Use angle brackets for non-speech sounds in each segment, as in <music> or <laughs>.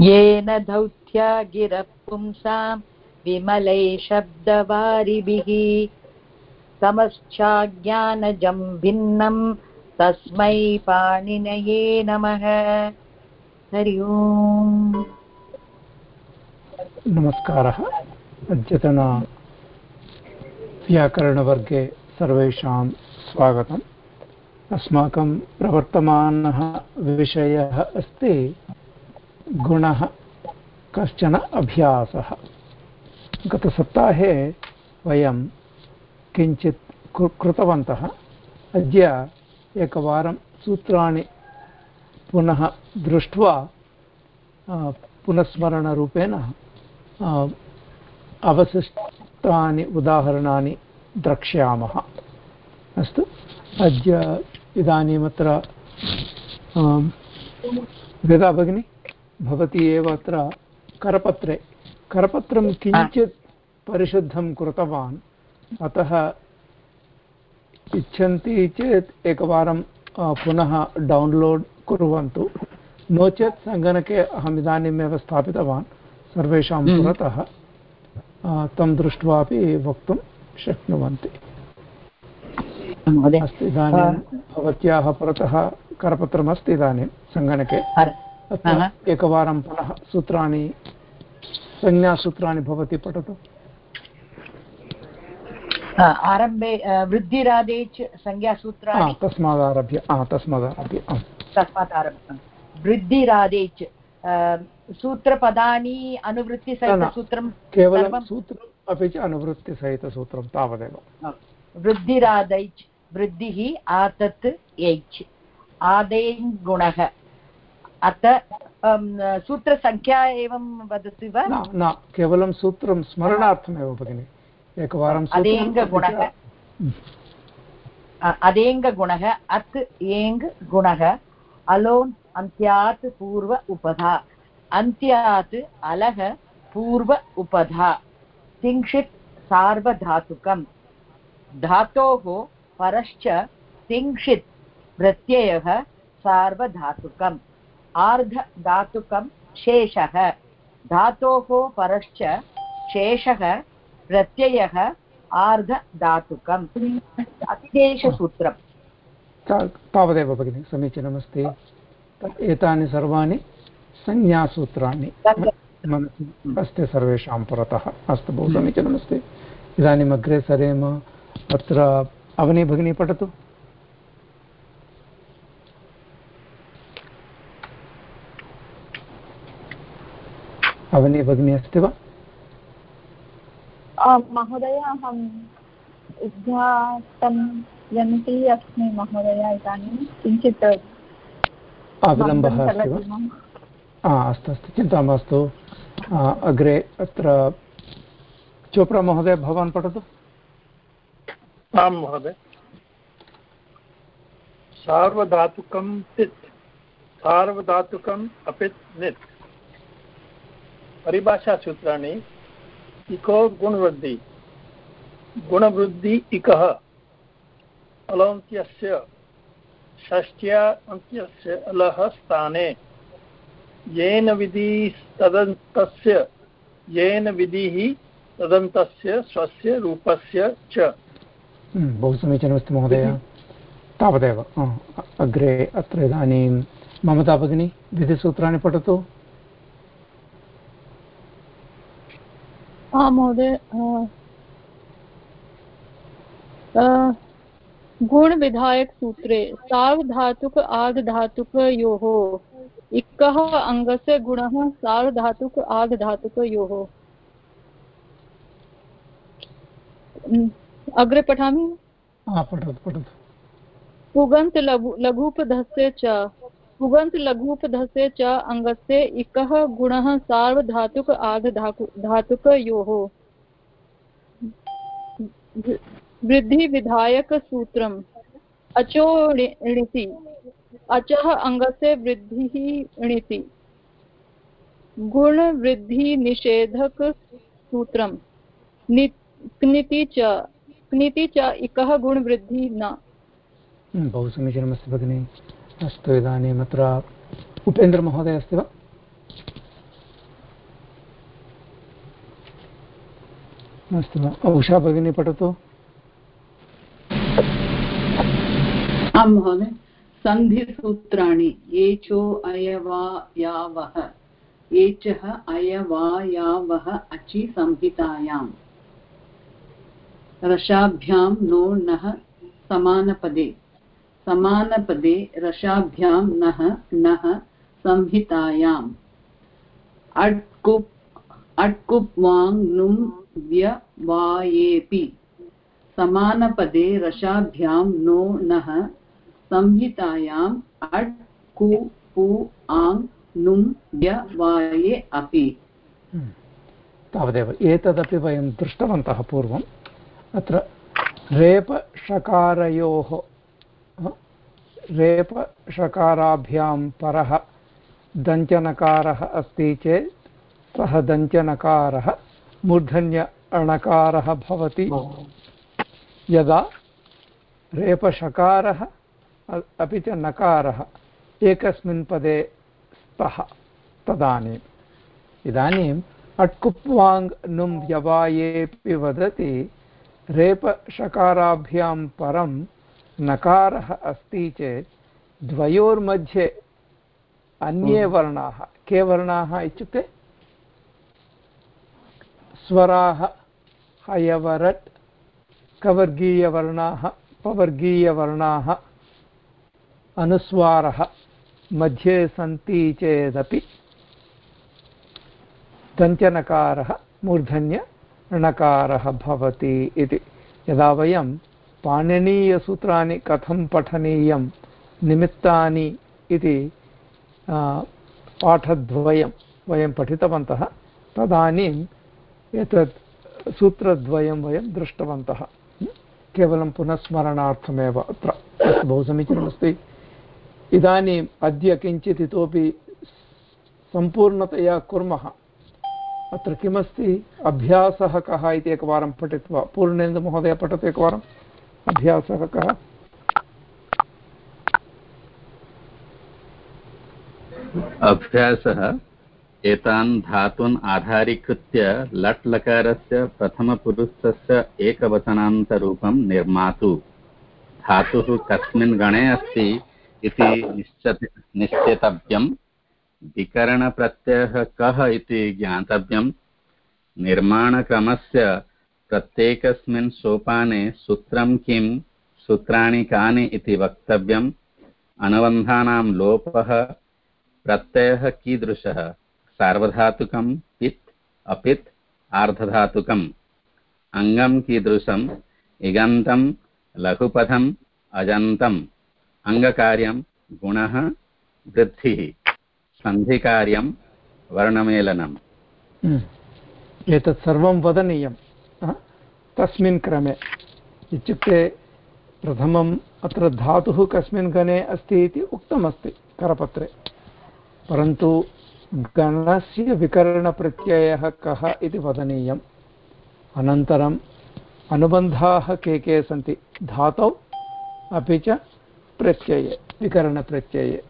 येन धौत्या गिरः पुंसां विमलै शब्दवारिभिः समश्चाज्ञानजं भिन्नं तस्मै पाणिनये नमः। हरि ओम्। नमस्कारः। अद्यतन व्याकरणवर्गे सर्वेषां स्वागतम्। अस्माकं प्रवर्तमानः विषयः अस्ति गुणः कश्चन अभ्यासः। गतसप्ताहे वयं किञ्चित् कृतवन्तः। अद्य एकवारं सूत्राणि पुनः दृष्ट्वा पुनस्मरणरूपेण अवशिष्टानि उदाहरणानि द्रक्ष्यामः। अस्तु, अद्य इदानीमत्र वेदा भगिनी? भवती एव अत्र करपत्रे। करपत्रं किञ्चित् परिशुद्धं कृतवान्। अतः इच्छन्ति चेत् एकवारं पुनः डौन्लोड् कुर्वन्तु। नो चेत् सङ्गणके अहम् इदानीमेव स्थापितवान् सर्वेषां हम्म। पुरतः। तं दृष्ट्वा अपि वक्तुं शक्नुवन्ति। अस्तु इदानीं भवत्याः पुरतः करपत्रमस्ति इदानीं सङ्गणके। एकवारं पुनः सूत्राणि संज्ञासूत्राणि भवती पठतु। आरम्भे वृद्धिरादेच् संज्ञासूत्राणि। तस्मादारभ्य तस्मादारभ्य तस्मात् आरभ्य वृद्धिरादेच् सूत्रपदानि अनुवृत्तिसहितसूत्रं केवलं सूत्रम् अपि च अनुवृत्तिसहितसूत्रं तावदेव। वृद्धिरादैच् वृद्धिः आतत् एच्। आदेङ् गुणः। अत सूत्रसङ्ख्या एवं वदति वा न केवलं सूत्रं स्मरणार्थमेव भगिनि. एकवारं अदेङ्गुणः अदेङ्गुणः अत् एङ् गुणः अलोन् अन्त्यात् पूर्व उपधा. अन्त्यात् अलः पूर्व उपधा. तिङ्क्षित् सार्वधातुकम्. धातोः परश्च तिङ्क्षित् प्रत्ययः सार्वधातुकम्. आर्धधातुकं शेषः। धातोः परश्च शेषः प्रत्ययः आर्धधातुकम्। अतिदेशसूत्रम्। तावदेव भगिनि समीचीनमस्ति। एतानि सर्वाणि संज्ञासूत्राणि मनसि अस्ति सर्वेषां पुरतः। अस्तु बहु समीचीनमस्ति। इदानीम् अग्रे सरेम अत्र अवनी भगिनी पठतु। अवनी भगिनी अस्ति वा? महोदय अहं उद्घाटं यन्ति अस्मि महोदय इदानीं किञ्चित् विलम्बः अस्ति वा? अस्तु अस्तु चिन्ता मास्तु। अग्रे अत्र चोप्रा महोदय भवान् पठतु। आं महोदय। सार्वधातुकं पित् सार्वधातुकम् अपित् नित्। परिभाषासूत्राणि इको गुणवृद्धि गुणवृद्धि इकः अलन्त्यस्य षष्ट्या अन्त्यस्य अलः स्थाने येन विधिः तदन्तस्य येन विधिः तदन्तस्य स्वस्य रूपस्य च। हम्म, बहु समीचीनमस्ति महोदय। तावदेव अग्रे अत्र इदानीं ममता भगिनी विधिसूत्राणि पठतु। आं महोदय गुणविधायकसूत्रे सार्वधातुक आर्धधातुकयोः इकः अङ्गस्य गुणः सार्वधातुक आर्धधातुकयोः अग्रे पठामि? पुगन्त लघुपधस्य च। पुगन्त लघुपधस्य च अङ्गस्य इकः गुणः सार्वधातुक आर्धधातु धातुकयोः वृद्धिविधायकसूत्रम् अचो णिति। अचः अङ्गस्य वृद्धिः णिति। गुणवृद्धिनिषेधकसूत्रम् क्निति च क्निति च इकः गुणवृद्धिः न। हम्म, बहु समीचीनमस्ति भगिनि। अस्तु इदानीम् अत्र उपेन्द्रमहोदय अस्ति वा अस्तु वा उषा भगिनी पठतु। आं महोदय, सन्धिसूत्राणि एचो अयवा एचः अयवा अचि संहितायाम् रसाभ्यां नो नः समानपदे। समानपदे रसाभ्यां नः नः संहितायाम् अट्कुप् अट्कुप् वाङ् नुं व्यवायेऽपि समानपदे रसाभ्यां नो नः संहितायाम् अट् कु पु आङ् नुं व्यवाये अपि। हम्म। तावदेव, एतदपि वयं दृष्टवन्तः पूर्वम्। अत्र रेपषकारयोः रेपषकाराभ्यां परः दञ्चनकारः अस्ति चेत् सः दञ्चनकारः, मूर्धन्य अणकारः भवति। यदा रेपषकारः अपि च नकारः एकस्मिन् पदे स्तः तदानीम्। इदानीम् अट्कुप्वाङ् नुं व्यवायेऽपि वदति रेपषकाराभ्यां परं नकारः अस्ति चेत् द्वयोर्मध्ये अन्ये वर्णाः। के वर्णाः इत्युक्ते? स्वराः हयवरट् कवर्गीयवर्णाः पवर्गीयवर्णाः अनुस्वारः मध्ये सन्ति चेदपि। दञ्चनकारः मूर्धन्य णकारः भवति इति। यदा वयं पाणिनीयसूत्राणि कथं पठनीयं? निमित्तानि इति पाठद्वयं वयं पठितवन्तः। तदानीम् एतत् सूत्रद्वयं वयं दृष्टवन्तः। केवलं पुनः स्मरणार्थमेव अत्र बहु समीचीनमस्ति। इदानीम् अद्य किञ्चित् इतोपि सम्पूर्णतया कुर्मः। अत्र किमस्ति? अभ्यासः कः इति एकवारं पठित्वा, पूर्णेन्दुमहोदय, पठतु एकवारम्। अभ्यासः कः? अभ्यासः एतान् धातून् आधारीकृत्य लट् लकारस्य प्रथमपुरुषस्य एकवचनान्तरूपं निर्मातु। धातुः कस्मिन् गणे अस्ति इति निश्चत निश्चेतव्यम्। विकरणप्रत्ययः कः इति ज्ञातव्यम्। निर्माणक्रमस्य प्रत्येकस्मिन् सोपाने सूत्रं किं? सूत्राणि कानि इति वक्तव्यम्। अनुबन्धानां लोपः, प्रत्ययः कीदृशः? सार्वधातुकं पित्, अपित्, आर्धधातुकम्। अङ्गं कीदृशम्? इगन्तं लघुपथम् अजन्तम् अङ्गकार्यं, गुणः, वृद्धिः। सन्धिकार्यं, वर्णमेलनम्। एतत् सर्वं वदनीयं तस्मिन् क्रमे। इत्युक्ते प्रथमम् अत्र धातुः कस्मिन् गणे अस्ति इति उक्तमस्ति करपत्रे। परन्तु गणस्य विकरणप्रत्ययः कः इति वदनीयम्। अनन्तरम् अनुबन्धाः के के सन्ति? धातौ अपि च प्रत्यये, विकरणप्रत्यये।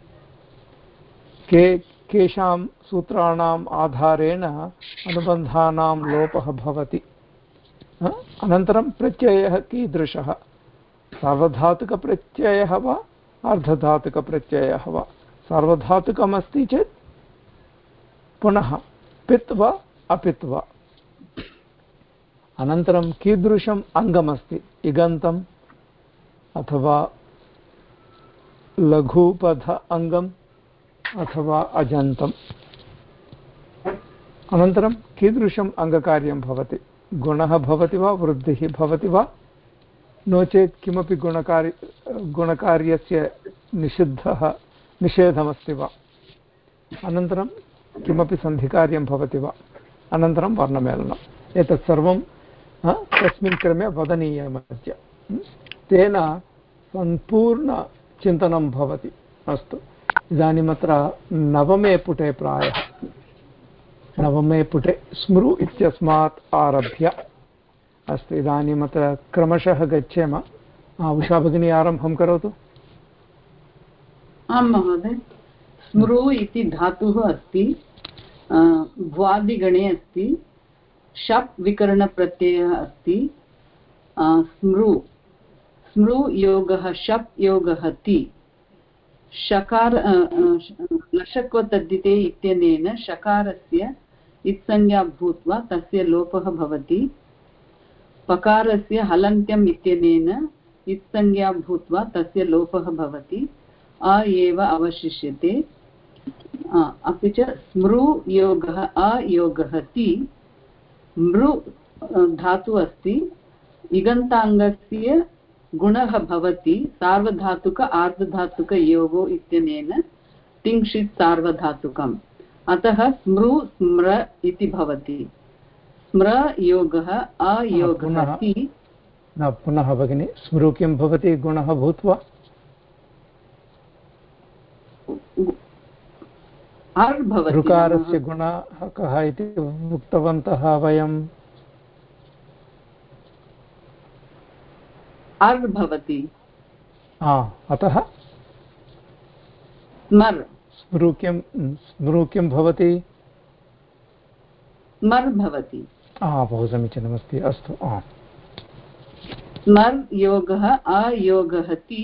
के, केषां सूत्राणाम् आधारेण अनुबन्धानां लोपः भवति। अनन्तरं प्रत्ययः कीदृशः? सार्वधातुकप्रत्ययः वा अर्धधातुकप्रत्ययः वा? सार्वधातुकमस्ति चेत् पुनः पित् वा अपित् वा? अनन्तरं कीदृशम् अङ्गमस्ति? इगन्तम् अथवा लघुपथ अङ्गम् अथवा अजन्तम्। अनन्तरं कीदृशम् अङ्गकार्यं भवति? गुणः भवति वा, वृद्धिः भवति वा? नो चेत् किमपि गुणकार्य गुणकार्यस्य निषिद्धः, निषेधमस्ति वा? अनन्तरं किमपि सन्धिकार्यं भवति वा? अनन्तरं वर्णमेलनम् एतत् सर्वं तस्मिन् क्रमे वदनीयमद्य तेन सम्पूर्णचिन्तनं भवति। अस्तु। इदानीम् अत्र नवमे पुटे प्रायः। नवमे पुटे स्मृ इत्यस्मात् आरभ्य। अस्तु इदानीम् क्रमशः गच्छेम। उषा भगिनी, आरम्भं करोतु। आं महोदय। स्मृ इति धातुः अस्ति भ्वादिगणे अस्ति, शप् विकरणप्रत्ययः अस्ति स्मृ। स्मृ योगः, शप् योगः ति। शकार लशक्वतद्धिते इत्यनेन शकारस्य इत्संज्ञा भूत्वा तस्य लोपः भवति। पकारस्य हलन्त्यम् इत्यनेन इत्संज्ञा भूत्वा तस्य लोपः भवति। अ एव अवशिष्यते। अपि च स्मृ योगः अयोगः ति मृ धातु अस्ति। इगन्ताङ्गस्य गुणः भवति, सार्वधातुक आर्धधातुकयोगो इत्यनेन तिङ्क्षित् सार्वधातुकम्। अतः स्मृ स्म्र इति भवति। स्म्र योगः अयोगः ति न पुनः भगिनि स्मृ किं भवति? गुणः भूत्वा। ऋकारस्य गुणः कः इति उक्तवन्तः वयम्। अर् भवति। अतः? स्मर्। स्मृ किं स्मृ किं भवति। स्मर् भवति बहु समीचीनमस्ति। अस्तु स्मर् योगः अयोगः ति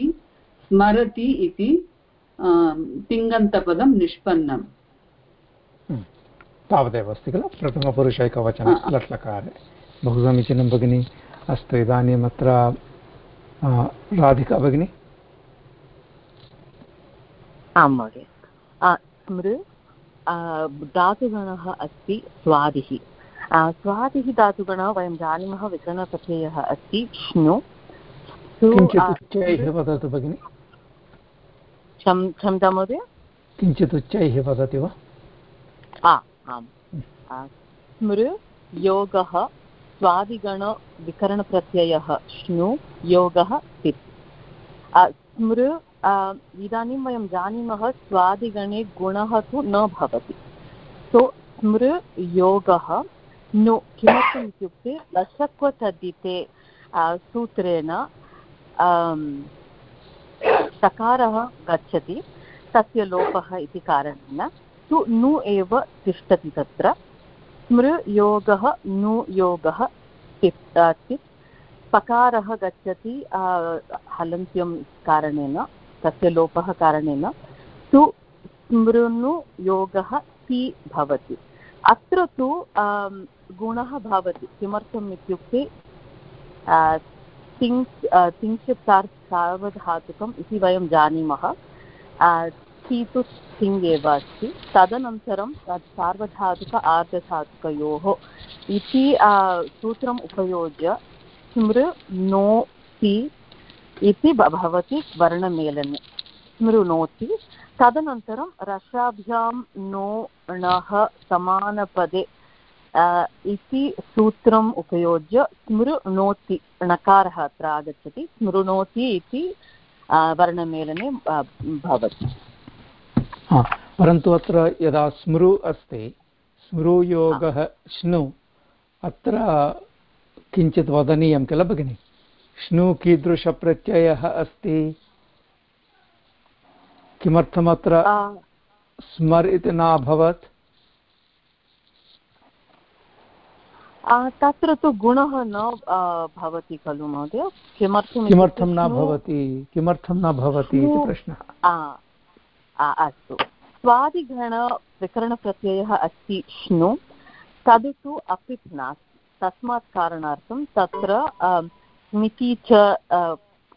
स्मरति इति तिङन्तपदं निष्पन्नम्। तावदेव अस्ति किल प्रथमपुरुषैकवचने लट्लकारे। बहु समीचीनं भगिनि। अस्तु इदानीम् अत्र राधिका भगिनि? आं महोदय। स्मृ धातुगणः अस्ति स्वादिः। स्वादिः धातुगणः वयं जानीमः विकरणप्रत्ययः अस्ति श्नु। वदतु भगिनि। क्षम्यतां महोदय? किञ्चित् उच्चैः वदति वा? आम्। स्मृ योगः स्वादिगणविकरणप्रत्ययः श्नु योगः तिप् स्मृ इदानीं वयं जानीमः स्वादिगणे गुणः तु न भवति। सो स्मृ योगः नु किमर्थम् इत्युक्ते लशक्वतद्धिते सूत्रेण सकारः गच्छति, तस्य लोपः इति कारणेन तु नु एव तिष्ठति तत्र। स्मृ योगः नु योगः तिप् पकारः गच्छति हलन्त्यं कारणेन। तस्य लोपः कारणेन तु स्मृनु योगः ति भवति। अत्र तु गुणः भवति। किमर्थम् इत्युक्ते तिङ्क् तिङ्क्षित् सार्वधातुकम् इति वयं जानीमः। ति तु तिङ् एव अस्ति। तदनन्तरं तत् सार्वधातुक आर्धधातुकयोः इति सूत्रम् उपयुज्य स्मृ, नो, ति इति भवति वर्णमेलने स्मृणोति। तदनन्तरं रसाभ्यां नो णः समानपदे इति सूत्रम् उपयुज्य स्मृणोति णकारः अत्र आगच्छति। स्मृणोति इति वर्णमेलने भवति। परन्तु अत्र यदा स्मृ अस्ति स्मृयोगः श्नु अत्र किञ्चित् वदनीयं किल भगिनि? श्नु कीदृशप्रत्ययः अस्ति। किमर्थमत्र स्मर् इति न अभवत्? तत्र तु गुणः न भवति खलु महोदय। किमर्थं किमर्थं न भवति? किमर्थं न भवति इति प्रश्नः। अस्तु। स्वादिगणविकरणप्रत्ययः अस्ति श्नु तद् तु अपित् नास्ति। तस्मात् कारणार्थं तत्र मिति च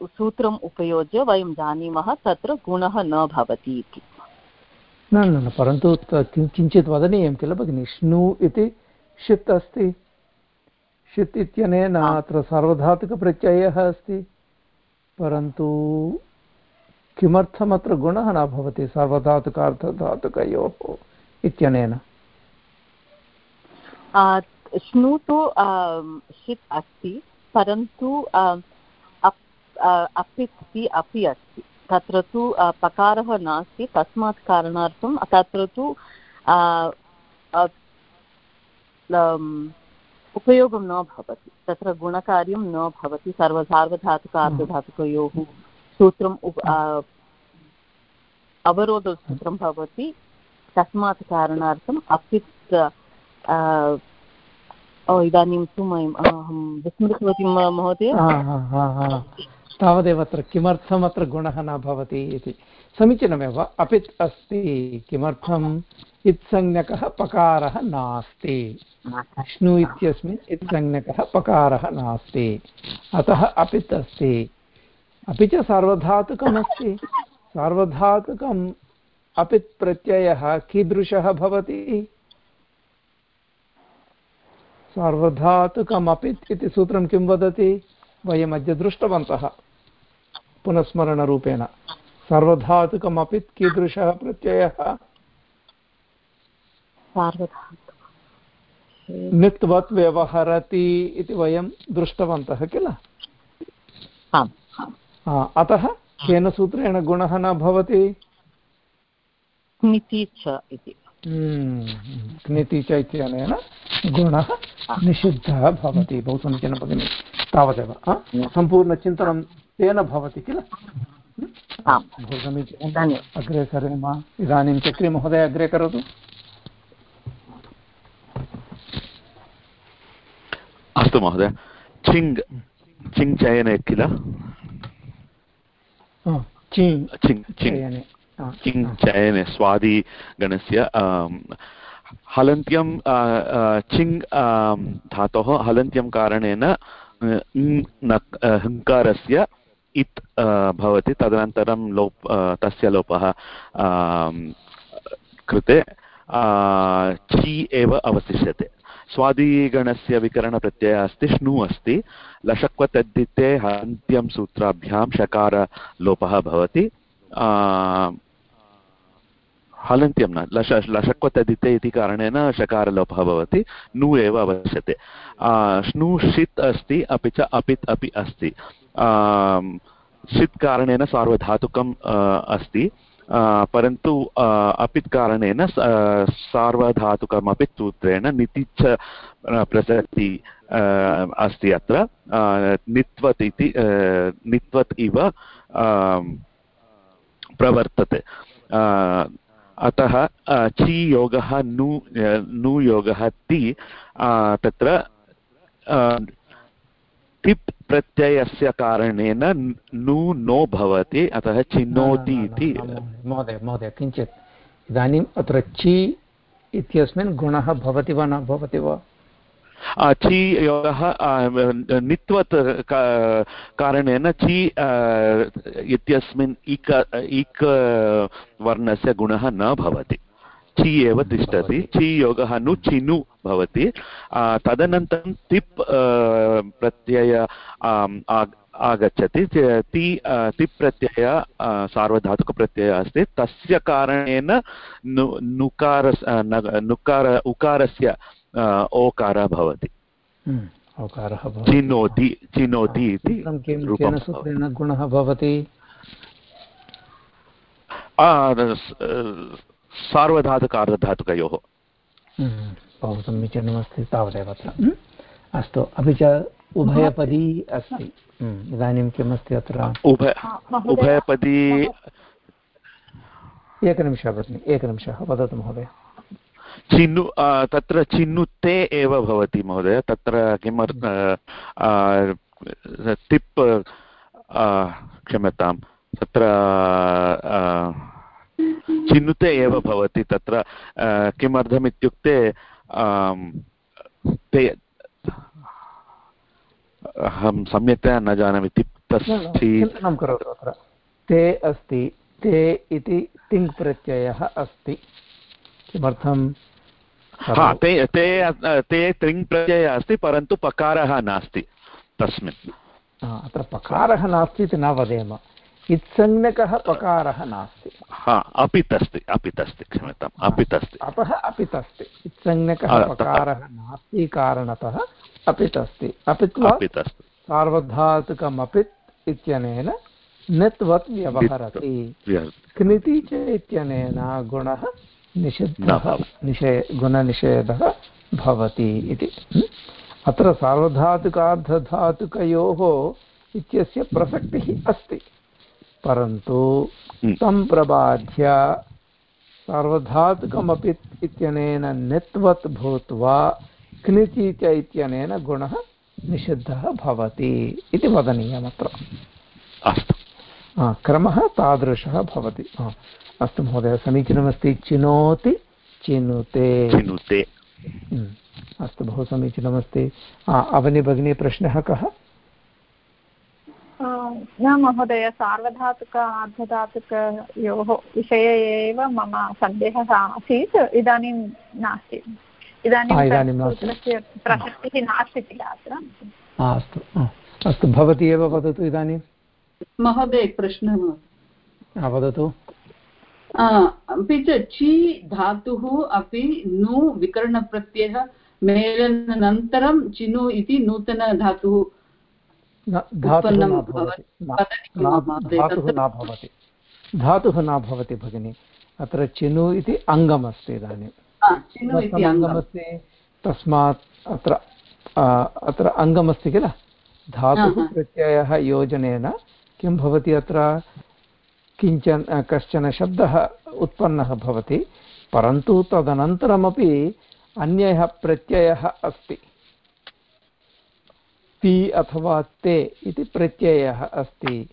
सूत्रम् उपयुज्य वयं जानीमः तत्र गुणः न भवति इति। न न परन्तु किञ्चित् वदनीयं किल भगिनि? श्नु इति षित् अस्ति। षित् इत्यनेन अत्र सार्वधातुकप्रत्ययः अस्ति। परन्तु किमर्थम् अत्र गुणः न भवति सार्वधातुकार्थधातुकयोः इत्यनेन? श्नु तु षित् अस्ति। परन्तु अपिस्ति अपि अस्ति। तत्र तु पकारः नास्ति, तस्मात् कारणार्थं तत्र तु उपयोगं न भवति। तत्र गुणकार्यं न भवति। सर्व सार्वधातुकार्धधातुकयोः सूत्रम् अवरोधसूत्रं भवति। तस्मात् कारणार्थम् अपित् इदानीं तु मयम् अहं विस्मृतवती महोदय। तावदेव अत्र किमर्थम् अत्र गुणः न भवति इति। समीचीनमेव। अपित् अस्ति किमर्थम्? इत्संज्ञकः पकारः नास्ति। विष्णु इत्यस्मिन् इत्संज्ञकः पकारः नास्ति। अतः अपित् अस्ति। अपि च सार्वधातुकमस्ति। सार्वधातुकम् अपित् प्रत्ययः कीदृशः भवति? सार्वधातुकमपित् इति सूत्रं किं वदति? वयम् अद्य दृष्टवन्तः। पुनस्मरणरूपेण। सार्वधातुकमपित् कीदृशः प्रत्ययः। नित्वत् व्यवहरति इति वयं दृष्टवन्तः किल? अतः केन सूत्रेण गुणः न भवति? इति। क्निति च इत्यनेन गुणः निषिद्धः भवति। बहु समीचीनं भगिनि तावदेव हा? सम्पूर्णचिन्तनं तेन भवति किल? बहु समीचीनं अग्रे सरेम इदानीं चक्रीमहोदय अग्रे करोतु। अस्तु महोदय। चिङ् चिङ् चयने किल चिङ् चिङ्। चयने। हा। चयने स्वादिगणस्य हलन्त्यं चिङ् धातोः हलन्त्यं कारणेन हङ्कारस्य इत् भवति तदनन्तरं लोप तस्य लोपः कृते ची एव अवशिष्यते स्वादिगणस्य विकरणप्रत्ययः अस्ति श्नु अस्ति लशक्वतद्धिते हन्त्यं सूत्राभ्यां शकारलोपः भवति हलन्त्यं न लश, लशक्वतदिते इति कारणेन शकारलोपः भवति। नु एव अवश्यते। श्नु षित् अस्ति, अपि च अपित् अपि अस्ति। षित् कारणेन सार्वधातुकम् अस्ति। परन्तु अपित् कारणेन सार्वधातुकमपि सूत्रेण नितिच्छ प्रसक्ति अस्ति अत्र। नित्वत् इति नित्वत् इव प्रवर्तते। अतः ची योगः नु नु योगः ति तत्र टिप् प्रत्ययस्य कारणेन नु नो भवति अतः चिनोति इति। महोदय महोदय किञ्चित् इदानीम् अत्र ची इत्यस्मिन् गुणः भवति वा न भवति वा? ची योगः नित्वत् कारणेन ची इत्यस्मिन् इक इक वर्णस्य गुणः न भवति। ची एव तिष्ठति ची योगः नु चिनु भवति। तदनन्तरं तिप् प्रत्यय आगच्छति। ति- तिप् प्रत्यय सार्वधातुकप्रत्ययः अस्ति। तस्य कारणेन नु नुकार नुकार उकारस्य ओकारः भवति। हम्म, औकारः भवति। चिनोति चिनोति इति केन सूत्रेण गुणः भवति? सार्वधातुकार्धधातुकयोः। हम्म, बहु समीचीनमस्ति तावदेव अत्र। हम्म, अस्तु अपि च उभयपदी अस्ति। हम्म, इदानीं किमस्ति अत्र? उभय उभयपदी एकनिमिषः भगिनि एकनिमिषः वदतु महोदय। चिन्नु तत्र चिन्नुते एव भवति महोदय। तत्र किमर्थ आ, क्षम्यतां। तत्र आ, चिन्नुते एव भवति तत्र। किमर्थमित्युक्ते ते अहं सम्यक्तया न जानामि न, तस्थि ते अस्ति ते इति तिङ् प्रत्ययः अस्ति। किमर्थं हा ते ते ते त्रिङ् प्रत्ययः अस्ति परन्तु पकारः नास्ति तस्मिन्। अत्र पकारः नास्ति इति न वदेम। इत्संज्ञकः पकारः नास्ति। हा अपित् अस्ति अपित् अस्ति क्षम्यताम् अपित् अस्ति अतः अपित् अस्ति इत्संज्ञकः अतः- पकारः नास्ति कारणतः अस्ति अपित् वा अपित् अस्ति इत्यनेन नित्वत् व्यवहरति। क्निति च इत्यनेन गुणः निषिद्धः निषे गुणनिषेधः भवति इति? अत्र सार्वधातुकार्धधातुकयोः इत्यस्य प्रसक्तिः अस्ति परन्तु Hmm. सम्प्रबाध्य सार्वधातुकमपि इत्यनेन नित्वत् भूत्वा क्निति च इत्यनेन गुणः निषिद्धः भवति इति वदनीयमत्र अस्तु क्रमः तादृशः भवति। अस्तु महोदय समीचीनमस्ति चिनोति? चिनुते। चिनुते। अस्तु बहु समीचीनमस्ति। अवनि भगिनी प्रश्नः कः? न महोदय सार्वधातुक अर्धधातुकयोः विषये एव मम सन्देहः आसीत्। इदानीं नास्ति। इदानीं प्रसक्तिः नास्ति। किल अत्र? अस्तु। अस्तु भवती एव वदतु इदानीं। महोदय प्रश्नः वदतु। अपि च चि धातुः अपि नु विकरणप्रत्ययः मेलनानन्तरं चिनु इति नूतनधातुः धातुः न भवति। धातुः न भवति। भगिनि। अत्र चिनु इति अङ्गमस्ति इदानीं। अङ्गमस्ति तस्मात् अत्र अत्र अङ्गमस्ति किल? धातुः प्रत्ययः योजनेन किं भवति अत्र? किंचन कश्चन शब्दः उत्पन्नः भवति परन्तु तदनन्तरमपि अन्यः प्रत्ययः अस्ति। ति अथवा ते इति प्रत्ययः अस्ति।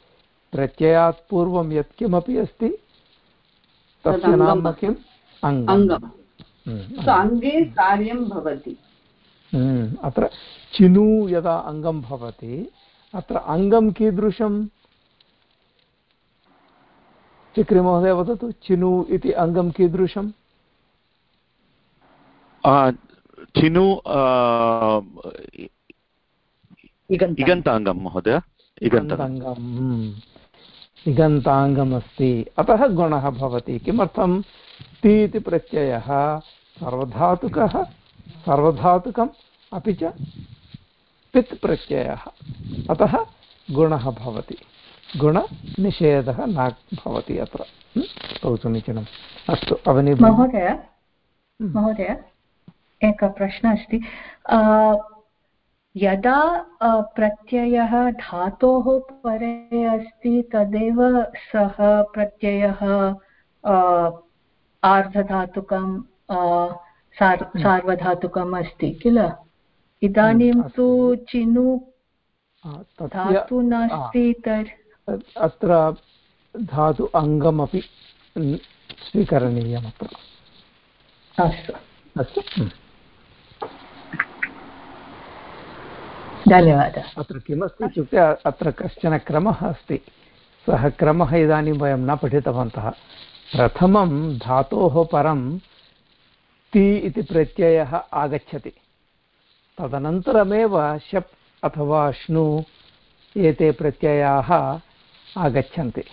प्रत्ययात् पूर्वं यत्किमपि अस्ति तस्य नाम किम्? अङ्गम्। हम्म, अङ्गे कार्यं भवति। हम्म, अत्र चिनु यदा अङ्गं भवति अत्र अङ्गं कीदृशं चिक्रिमहोदय वदतु चिनु इति अङ्गं कीदृशम्? चिनु इगन्ताङ्गं महोदय इगन्ताङ्गम्। इगन्ताङ्गमस्ति। अतः गुणः भवति। किमर्थं? ति इति प्रत्ययः सर्वधातुकः सर्वधातुकम् अपि च पित् प्रत्ययः। अतः गुणः भवति। गुणनिषेधः न भवति अत्र। बहु समीचीनम् अस्तु अवनि महोदय महोदय एकः प्रश्नः अस्ति। यदा प्रत्ययः धातोः परे अस्ति तदेव सः प्रत्ययः आर्धधातुकं सार्। सार्वधातुकम् अस्ति किल? इदानीं तु चिनु धातु नास्ति तर् अत्र धातु अङ्गमपि स्वीकरणीयम् अत्र। अस्तु। अस्तु। हम्म। धन्यवादः। अत्र किमस्ति इत्युक्ते अत्र कश्चन क्रमः अस्ति। सः क्रमः इदानीं वयं न पठितवन्तः। प्रथमं धातोः परं ति इति प्रत्ययः आगच्छति। तदनन्तरमेव शप् अथवा श्नु एते प्रत्ययाः आगच्छन्ति।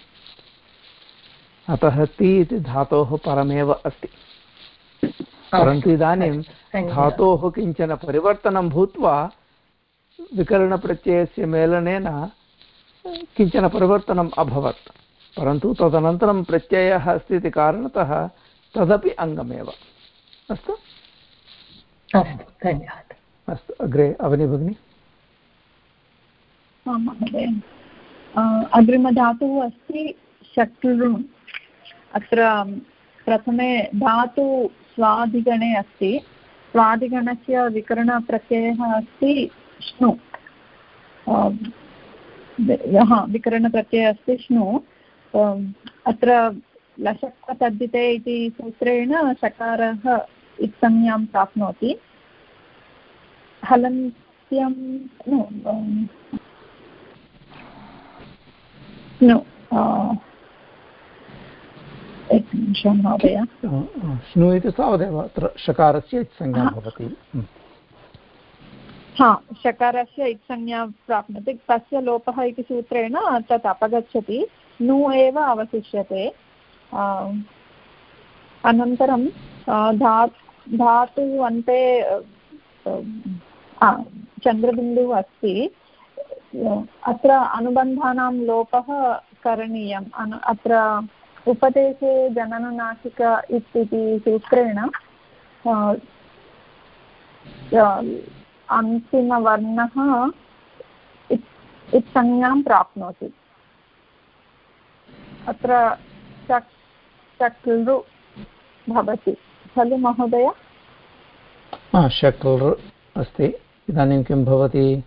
अतः ति इति धातोः परमेव अस्ति। परन्तु इदानीं धातोः किंचन परिवर्तनं भूत्वा विकरणप्रत्ययस्य मेलनेन किंचन परिवर्तनम् अभवत्। परन्तु तदनन्तरं प्रत्ययः अस्ति इति कारणतः तदपि अङ्गमेव। अस्तु? अस्तु धन्यवादः। अस्तु अग्रे अवनि भगिनि। अग्रिमधातुः अस्ति शक्लृ अत्र प्रथमे धातु स्वादिगणे अस्ति। स्वादिगणस्य विकरणप्रत्ययः अस्ति श्नु। यः विकरणप्रत्ययः अस्ति श्नु। अत्र लशक्तद्धिते इति सूत्रेण शकारः इत्संज्ञां प्राप्नोति। हलन्त्यं नु एकनिमिषं महोदय। श्नु इति तावदेव अत्र शकारस्य संज्ञा भवति। हा शकारस्य इत्संज्ञा प्राप्नोति। तस्य लोपः इति सूत्रेण तत् अपगच्छति। नु एव अवशिष्यते। अनन्तरं धा धातु अन्ते चन्द्रबिन्दुः अस्ति। अत्र अनुबन्धानां लोपः करणीयम्। अनु अत्र उपदेशे जनननासिक इति सूत्रेण अन्तिमवर्णः इत्संज्ञां प्राप्नोति। अत्र चक् चक्लृ भवति। खलु महोदय? शक्लृ अस्ति। इदानीं किं भवति?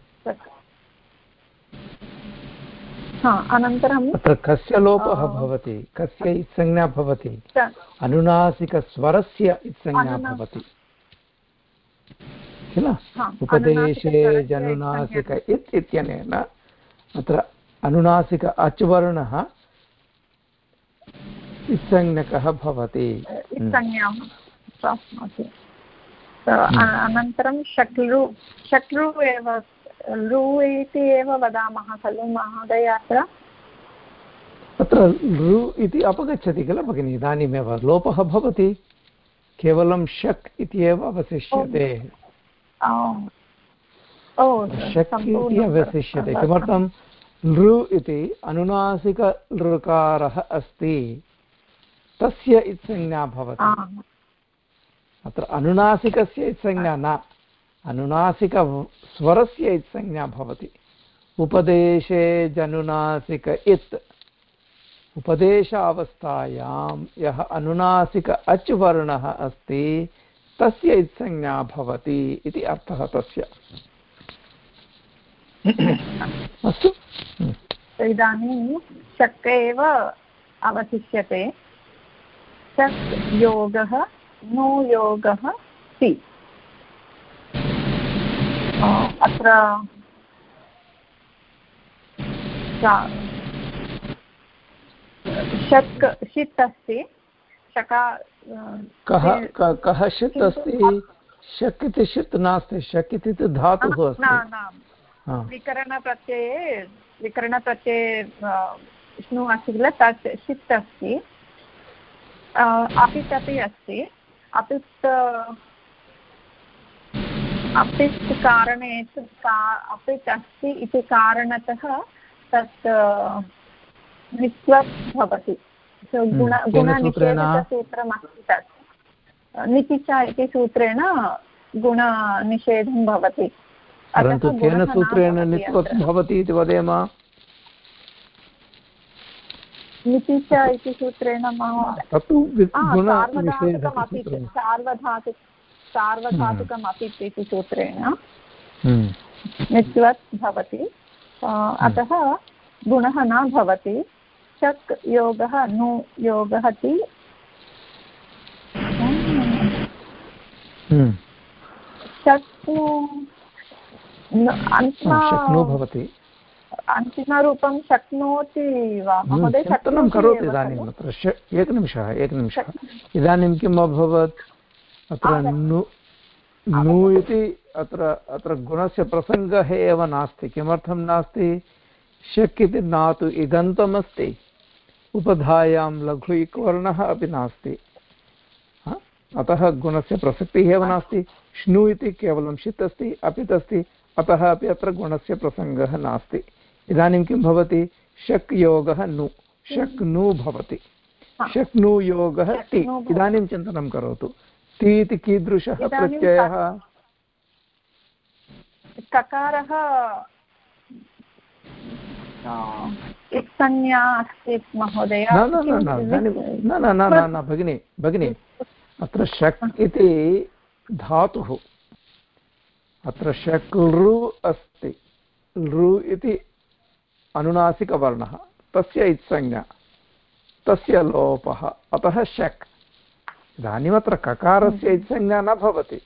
अनन्तरम् अत्र कस्य लोपः भवति? कस्य इत्संज्ञा भवति? अनुनासिकस्वरस्य इत्संज्ञा भवति। किल? उपदेशे जनुनासिक इत् इत्यनेन अत्र अनुनासिक अच्वर्णः इत्संज्ञकः भवति। अनन्तरं शक्लु शक्लु एव लु इति एव वदामः खलु महोदय अत्र अत्र लृ इति अपगच्छति किल भगिनि? इदानीमेव लोपः भवति। केवलं शक् इति एव अवशिष्यते। शक् इति अवशिष्यते। किमर्थं? लृ इति अनुनासिकलृकारः अस्ति। तस्य इत्संज्ञा भवति। अत्र अनुनासिकस्य इत्संज्ञा न। अनुनासिकस्वरस्य इत्संज्ञा भवति। उपदेशे जनुनासिक इत्। उपदेशावस्थायां यः अनुनासिक अच् वर्णः अस्ति, तस्य इत्संज्ञा भवति इति अर्थः तस्य। अस्तु। इदानीं शक् एव अवशिष्यते। शक् योगः, नु योगः, सि। अत्र षट् षित् अस्ति। शका कः कः षित् अस्ति? शक् इति षित् नास्ति। शक् इति धातुः अस्ति। विकरणप्रत्यये विकरणप्रत्यये विष्णु अस्ति किल? तत् षित् अस्ति। अपित् अपि अस्ति। अपित् अपित् कारणे अपित् अस्ति इति कारणतः तत् निस्वत् भवति गुण गुणनिषेधसूत्रमस्ति तत्। नितिच इति सूत्रेण गुणनिषेधं भवति। परन्तु केन सूत्रेण नित्वत् भवति इति वदेम? निति च इति सूत्रेण तत्तु सार्वधातु सार्वधातुकम् अपि इति सूत्रेण नित्वत् भवति। अतः गुणः न भवति। शक् योगः नु योगः ति भवति। अन्तिमरूपं शक्नोति वा? महोदय एकनिमिषः एकनिमिषः। इदानीं किम् अभवत्? अत्र नु नु इति अत्र अत्र गुणस्य प्रसङ्गः एव नास्ति। किमर्थं नास्ति? शक् इति न तु इगन्तमस्ति उपधायां लघु इक्वर्णः अपि नास्ति। अतः गुणस्य प्रसक्तिः एव नास्ति। श्नु इति केवलं षित् अस्ति अपित् अस्ति। अतः अपि अत्र गुणस्य प्रसङ्गः नास्ति। इदानीं किं भवति? शक् योगः नु। शक् नु भवति। शक् नु योगः ति। इदानीं चिन्तनं करोतु। ति इति कीदृशः प्रत्ययः? ककारः संज्ञा अस्ति महोदय। न न न न भगिनि भगिनि अत्र शक् इति धातुः। अत्र शक् लृ अस्ति। लृ इति अनुनासिकवर्णः। तस्य इत्संज्ञा। तस्य लोपः। अतः शक्। इदानीमत्र ककारस्य हम्म। इत्संज्ञा न भवति।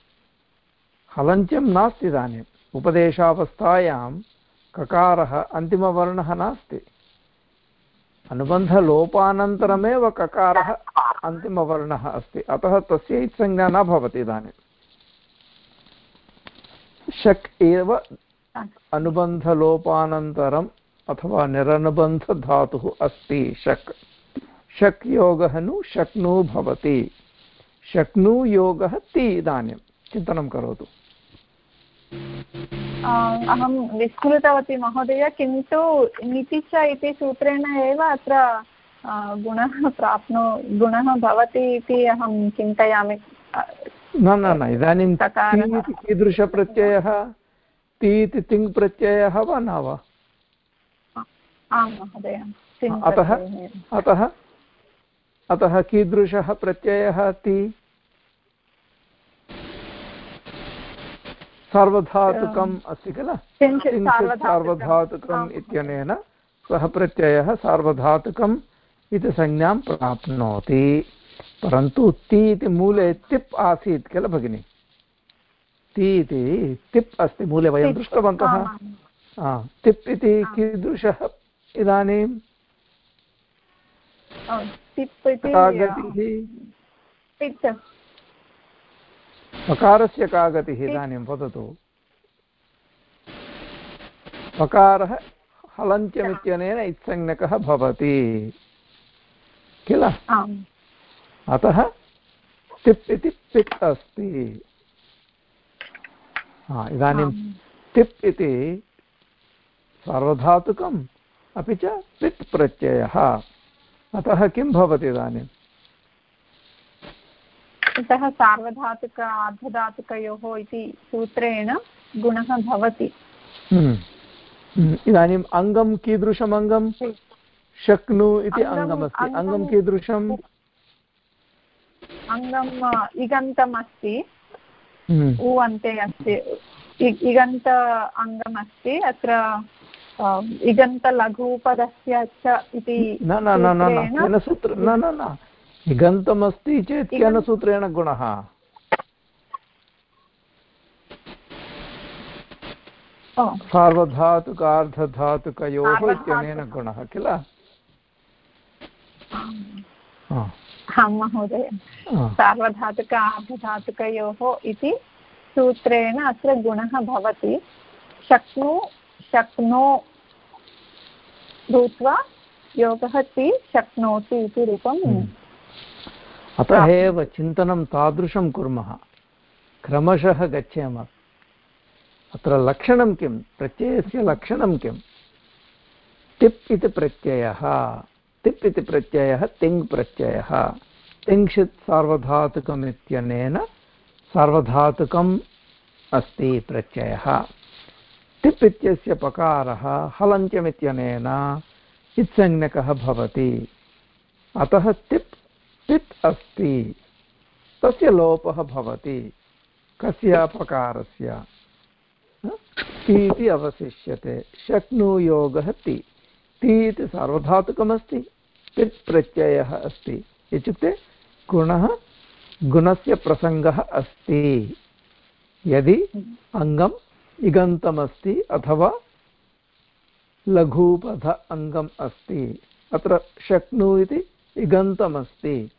हलन्त्यं नास्ति इदानीम्। उपदेशावस्थायां ककारः अन्तिमवर्णः नास्ति। अनुबन्धलोपानन्तरमेव ककारः अन्तिमवर्णः अस्ति। अतः तस्य इत्संज्ञा न भवति इदानीं शक् एव अनुबन्धलोपानन्तरं अथवा निरनुबन्धधातुः अस्ति। शक्। शक् योगः नु शक्नु भवति। शक्नु योगः ति इदानीं। चिन्तनं करोतु। अहं विस्मृतवती महोदय किन्तु नितिच इति सूत्रेण एव अत्र गुणः प्राप्नो गुणः भवति इति अहं चिन्तयामि। न न न इदानीं कीदृशप्रत्ययः? ति इति तिङ् प्रत्ययः वा न वा? आं महोदय अतः अतः अतः कीदृशः प्रत्ययः ति? सार्वधातुकम् अस्ति किल किञ्चित् सार्वधातुकम्। इत्यनेन सः प्रत्ययः सार्वधातुकम् इति संज्ञां प्राप्नोति। परन्तु ति इति मूले तिप् आसीत् किल भगिनि? ति इति तिप् अस्ति मूले वयं दृष्टवन्तः। तिप् इति कीदृशः इदानीं? पकारस्य का गतिः इदानीं वदतु। पकारः हलन्त्यमित्यनेन इत्संज्ञकः भवति। किल? अतः तिप् इति पित् अस्ति। इदानीं तिप् इति सार्वधातुकम् अपि च पित् प्रत्ययः। अतः किं भवति इदानीम् अतः सार्वधातुक अर्धधातुकयोः इति सूत्रेण गुणः भवति। हम्म। हम्म। इदानीम् अङ्गं कीदृशम् अङ्गं? शक्नु इति अङ्गमस्ति। अङ्गं कीदृशम्? अङ्गम् इगन्तम् अस्ति हम्म। उ अन्ते अस्ति। इगन्त अङ्गमस्ति। अत्र इगन्तलघुपदस्य च इति न न न न सूत्र न न न। इगन्तमस्ति चेत् केन सूत्रेण गुणः? सार्वधातुकार्धधातुकयोः इत्यनेन गुणः किल? महोदय। सार्वधातुक अर्धधातुकयोः इति सूत्रेण अत्र गुणः भवति। शक्नु शक्नो भूत्वा योगः ति शक्नोति इति रूपं। अतः एव चिन्तनं तादृशं कुर्मः। क्रमशः गच्छेम। अत्र लक्षणं किं? प्रत्ययस्य लक्षणं किं? तिप् इति प्रत्ययः। तिप् इति प्रत्ययः तिङ् प्रत्ययः। तिङ्क्षित् सार्वधातुकमित्यनेन सार्वधातुकम् अस्ति प्रत्ययः। तिप् इत्यस्य पकारः हलन्त्यमित्यनेन इत्संज्ञकः भवति। अतः तिप् तित् अस्ति। तस्य लोपः भवति। कस्य पकारस्य इति अवशिष्यते। शक्नुयोगः ति। ति इति सार्वधातुकमस्ति। तित् प्रत्ययः अस्ति। इत्युक्ते गुणः गुणस्य प्रसङ्गः अस्ति। यदि अङ्गम् इगन्तमस्ति अथवा लघुपथ अङ्गम् अस्ति। अत्र शक्नु इति इगन्तमस्ति।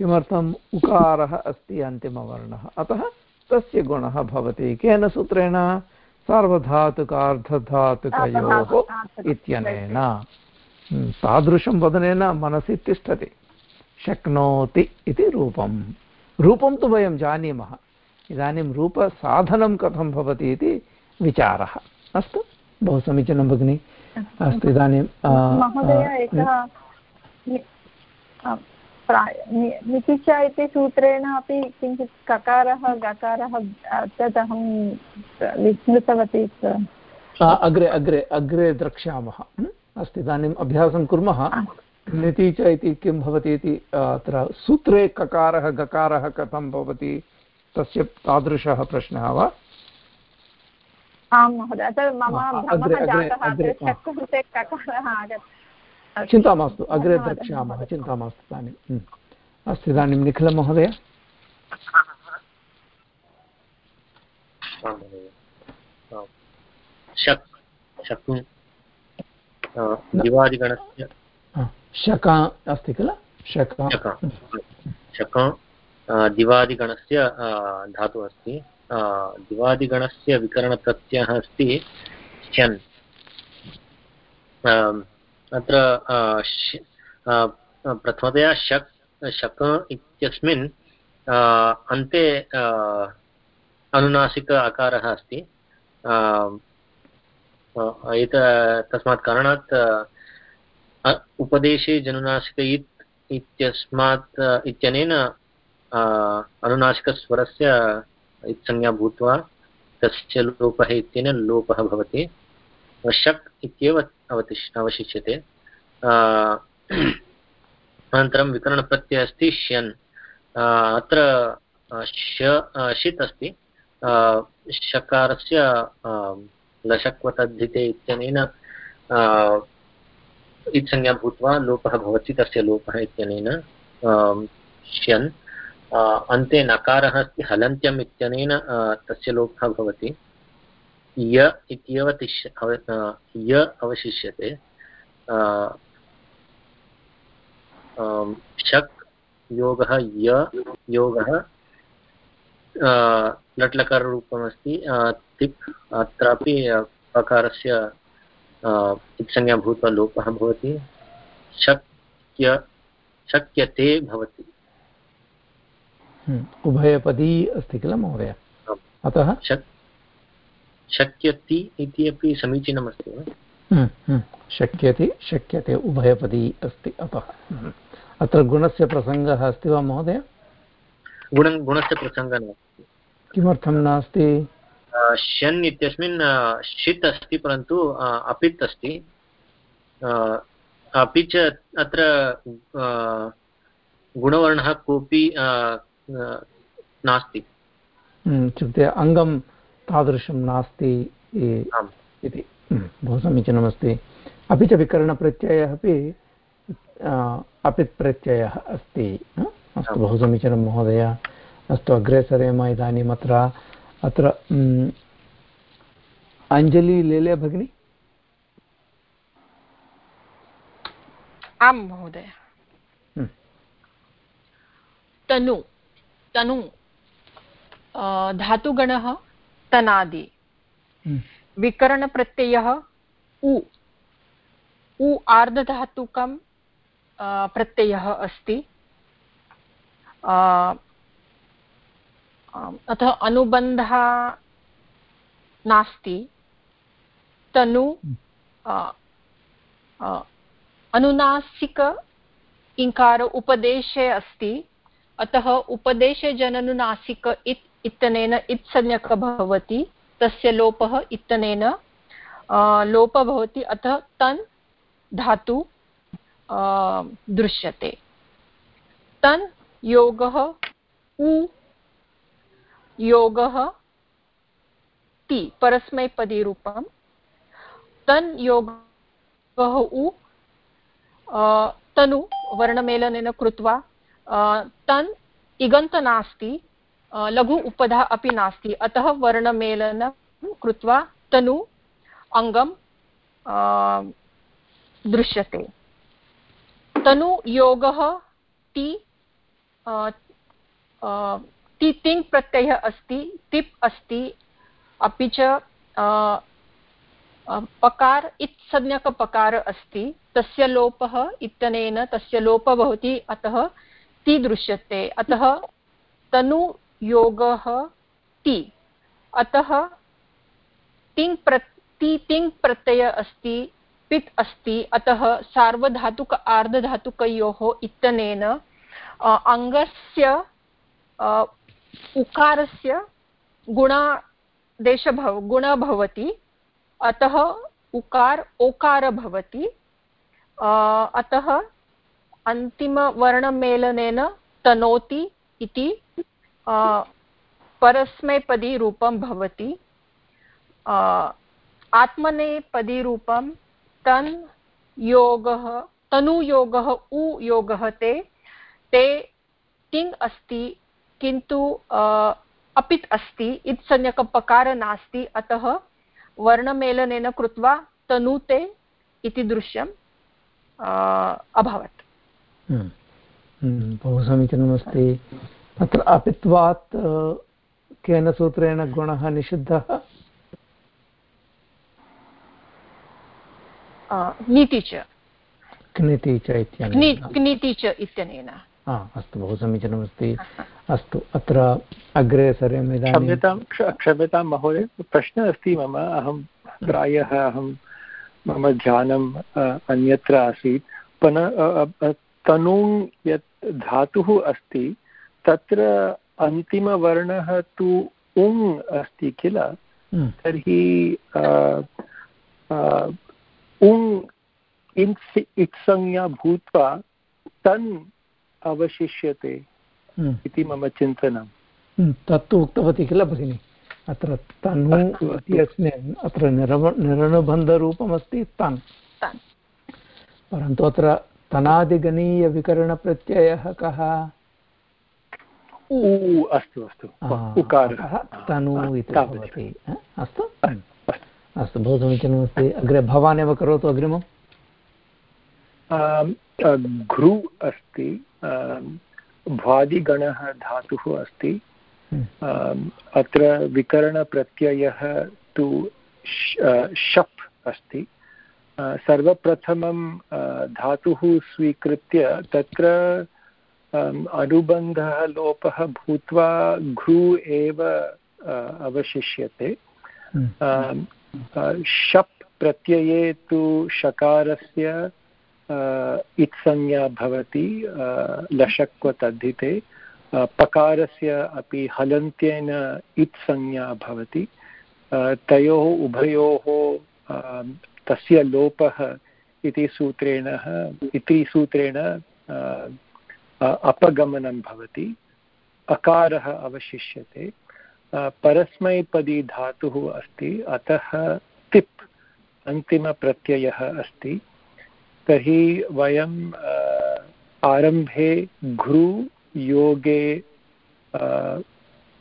किमर्थम् उकारः अस्ति अन्तिमवर्णः? अतः तस्य गुणः भवति। केन सूत्रेण? सार्वधातुकार्धधातुकयोः इत्यनेन। हम्म, तादृशं वदनेन मनसि तिष्ठति। शक्नोति इति रूपं रूपं तु वयं जानीमः। इदानीं रूपसाधनं कथं भवति इति विचारः। अस्तु बहु समीचीनं भगिनि। अस्तु इदानीं मितिच इति सूत्रेण अपि किञ्चित् ककारः गकारः तदहं विस्मृतवती अग्रे अग्रे अग्रे द्रक्ष्यामः। अस्तु इदानीम् अभ्यासं कुर्मः। निति च इति किं भवति इति अत्र सूत्रे ककारः गकारः कथं भवति तस्य तादृशः प्रश्नः वा? आं महोदय मम भ्रमः जातः ककारः आगतः चिन्ता मास्तु अग्रे द्रक्ष्यामः चिन्ता मास्तु इदानीम् अस्तु इदानीं निखिलमहोदय दिवादिगणस्य शका अस्ति किल शका। शक। दिवादिगणस्य धातुः अस्ति। दिवादिगणस्य विकरणप्रत्ययः अस्ति शन् अत्र प्रथमतया शक्, शक इत्यस्मिन् अन्ते अनुनासिक आकारः अस्ति। एत, तस्मात् कारणात् उपदेशे जनुनासिक इत्, इत्यस्मात्, इत्यनेन अनुनासिकस्वरस्य इत्संज्ञा भूत्वा, तस्य लोपः इत्यनेन लोपः भवति। शक् इत्येव अवतिष् अवशिष्यते। अनन्तरं विकरणप्रत्ययः अस्ति, श्यन्। अत्र श षित् अस्ति। शकारस्य लशक्वतद्धिते इत्यनेन इत्संज्ञा भूत्वा लोपः भवति, तस्य लोपः इत्यनेन श्यन्। अन्ते नकारः अस्ति, हलन्त्यम् इत्यनेन तस्य लोपः भवति। य इत्येव तिष्य य अवशिष्यते शक् योगः य योगः लट्लकाररूपमस्ति तिप् अत्रापि पकारस्य इत्संज्ञा भूत्वा लोपः भवति शक्य शक्यते भवति। हम्म, उभयपदी अस्ति किल महोदय? अतः शक् शक्यति इति अपि समीचीनमस्ति वा? हम्म, हम्म, शक्यते शक्यते उभयपदी अस्ति अतः। अत्र गुणस्य प्रसङ्गः अस्ति वा महोदय? गुण गुणस्य प्रसङ्गः नास्ति। किमर्थं नास्ति? शन् इत्यस्मिन् षित् अस्ति परन्तु अपित् अस्ति। अपि च अत्र गुणवर्णः कोऽपि नास्ति। हम्म, इत्युक्ते अङ्गं तादृशं नास्ति इति। बहु समीचीनमस्ति। अपि च विकरणप्रत्ययः अपि अपित् प्रत्ययः अस्ति अस्तु बहु समीचीनं महोदय। अस्तु अग्रे सरेम इदानीम् अत्र अत्र अञ्जलि लेले भगिनि? आं महोदय। तनु तनु धातुगणः तनादि। विकरणप्रत्ययः उ। उ आर्धधातुकं प्रत्ययः अस्ति। अतः अनुबन्धः नास्ति। तनु अनुनासिक इङ्कार उपदेशे अस्ति। अतः उपदेशजननुनासिक इत् इत्यनेन इत्संज्ञकः भवति, तस्य लोपः इत्यनेन लोपः भवति अतः तन् धातु दृश्यते। तन् योगः उ, योगः ति परस्मैपदीरूपं तन् योगः उ तनु वर्णमेलनेन कृत्वा तन् इगन्त नास्ति। लघु उपधा अपि नास्ति। अतः वर्णमेलनं कृत्वा तनु अङ्गं दृश्यते। तनु योगः ति ति तिङ् प्रत्ययः अस्ति, तिप् अस्ति, अपि च पकार इत्संज्ञकपकार अस्ति। तस्य लोपः इत्यनेन तस्य लोपः भवति, अतः ति दृश्यते। अतः तनुयोगः ति। अतः तिङ् प्र ति तिङ् प्रत्यय अस्ति, पित् अस्ति। अतः सार्वधातुक आर्धधातुकयोः इत्यनेन अङ्गस्य उकारस्य गुणादेश भव गुण भवति। अतः उकार, ओकार भवति। अतः अन्तिमवर्णमेलनेन तनोति इति परस्मैपदीरूपं भवति। आत्मनेपदीरूपं तन् योगः तनुयोगः उ योगः ते ते तिङ् अस्ति किन्तु अपित् अस्ति इत्संज्ञकपकार नास्ति अतः वर्णमेलनेन कृत्वा तनुते इति दृश्यम् अभवत्। हम्म, हम्म, बहु समीचीनमस्ति। अत्र अपित्वात् केन सूत्रेण गुणः निषिद्धः? नीति च। क्निति च इत्यनेन। क्निति च इत्यनेन। अस्तु बहु समीचीनमस्ति। अस्तु अत्र अग्रे सरेम क्षम्यतां क्षम्यतां महोदय प्रश्नः अस्ति मम। अहं प्रायः अहं मम ध्यानम् अन्यत्र आसीत्। पुनः तनुङ् यत् धातुः अस्ति तत्र अन्तिमवर्णः तु उङ् अस्ति किल। तर्हि उङ् इन्स् इत्संज्ञा भूत्वा तन् अवशिष्यते। इति मम चिन्तनं तत्तु उक्तवती किल भगिनि? अत्र तनु इत्यस्मिन् अत्र निरव निरनुबन्धरूपमस्ति तन्। परन्तु अत्र तनादिगणीयविकरणप्रत्ययः कः? अस्तु अस्तु उकारः। तनु इति भवति अस्तु? अस्तु बहु समीचीनमस्ति अग्रे भवान् एव करोतु अग्रिमम्? घृ अस्ति भ्वादिगणः धातुः अस्ति। हम्म। अत्र विकरणप्रत्ययः तु शप् अस्ति। सर्वप्रथमं धातुः स्वीकृत्य तत्र अनुबन्धः लोपः भूत्वा घृ एव अवशिष्यते। हम्म। शप् प्रत्यये तु शकारस्य इत्संज्ञा भवति लशक्वतद्धिते। पकारस्य अपि हलन्त्येन इत्संज्ञा भवति। तयोः उभयोः तस्य लोपः इति सूत्रेण इति सूत्रेण अपगमनं भवति, अकारः अवशिष्यते परस्मैपदी धातुः अस्ति, अतः तिप्, अन्तिमप्रत्ययः अस्ति। तर्हि वयं आरम्भे घृ, योगे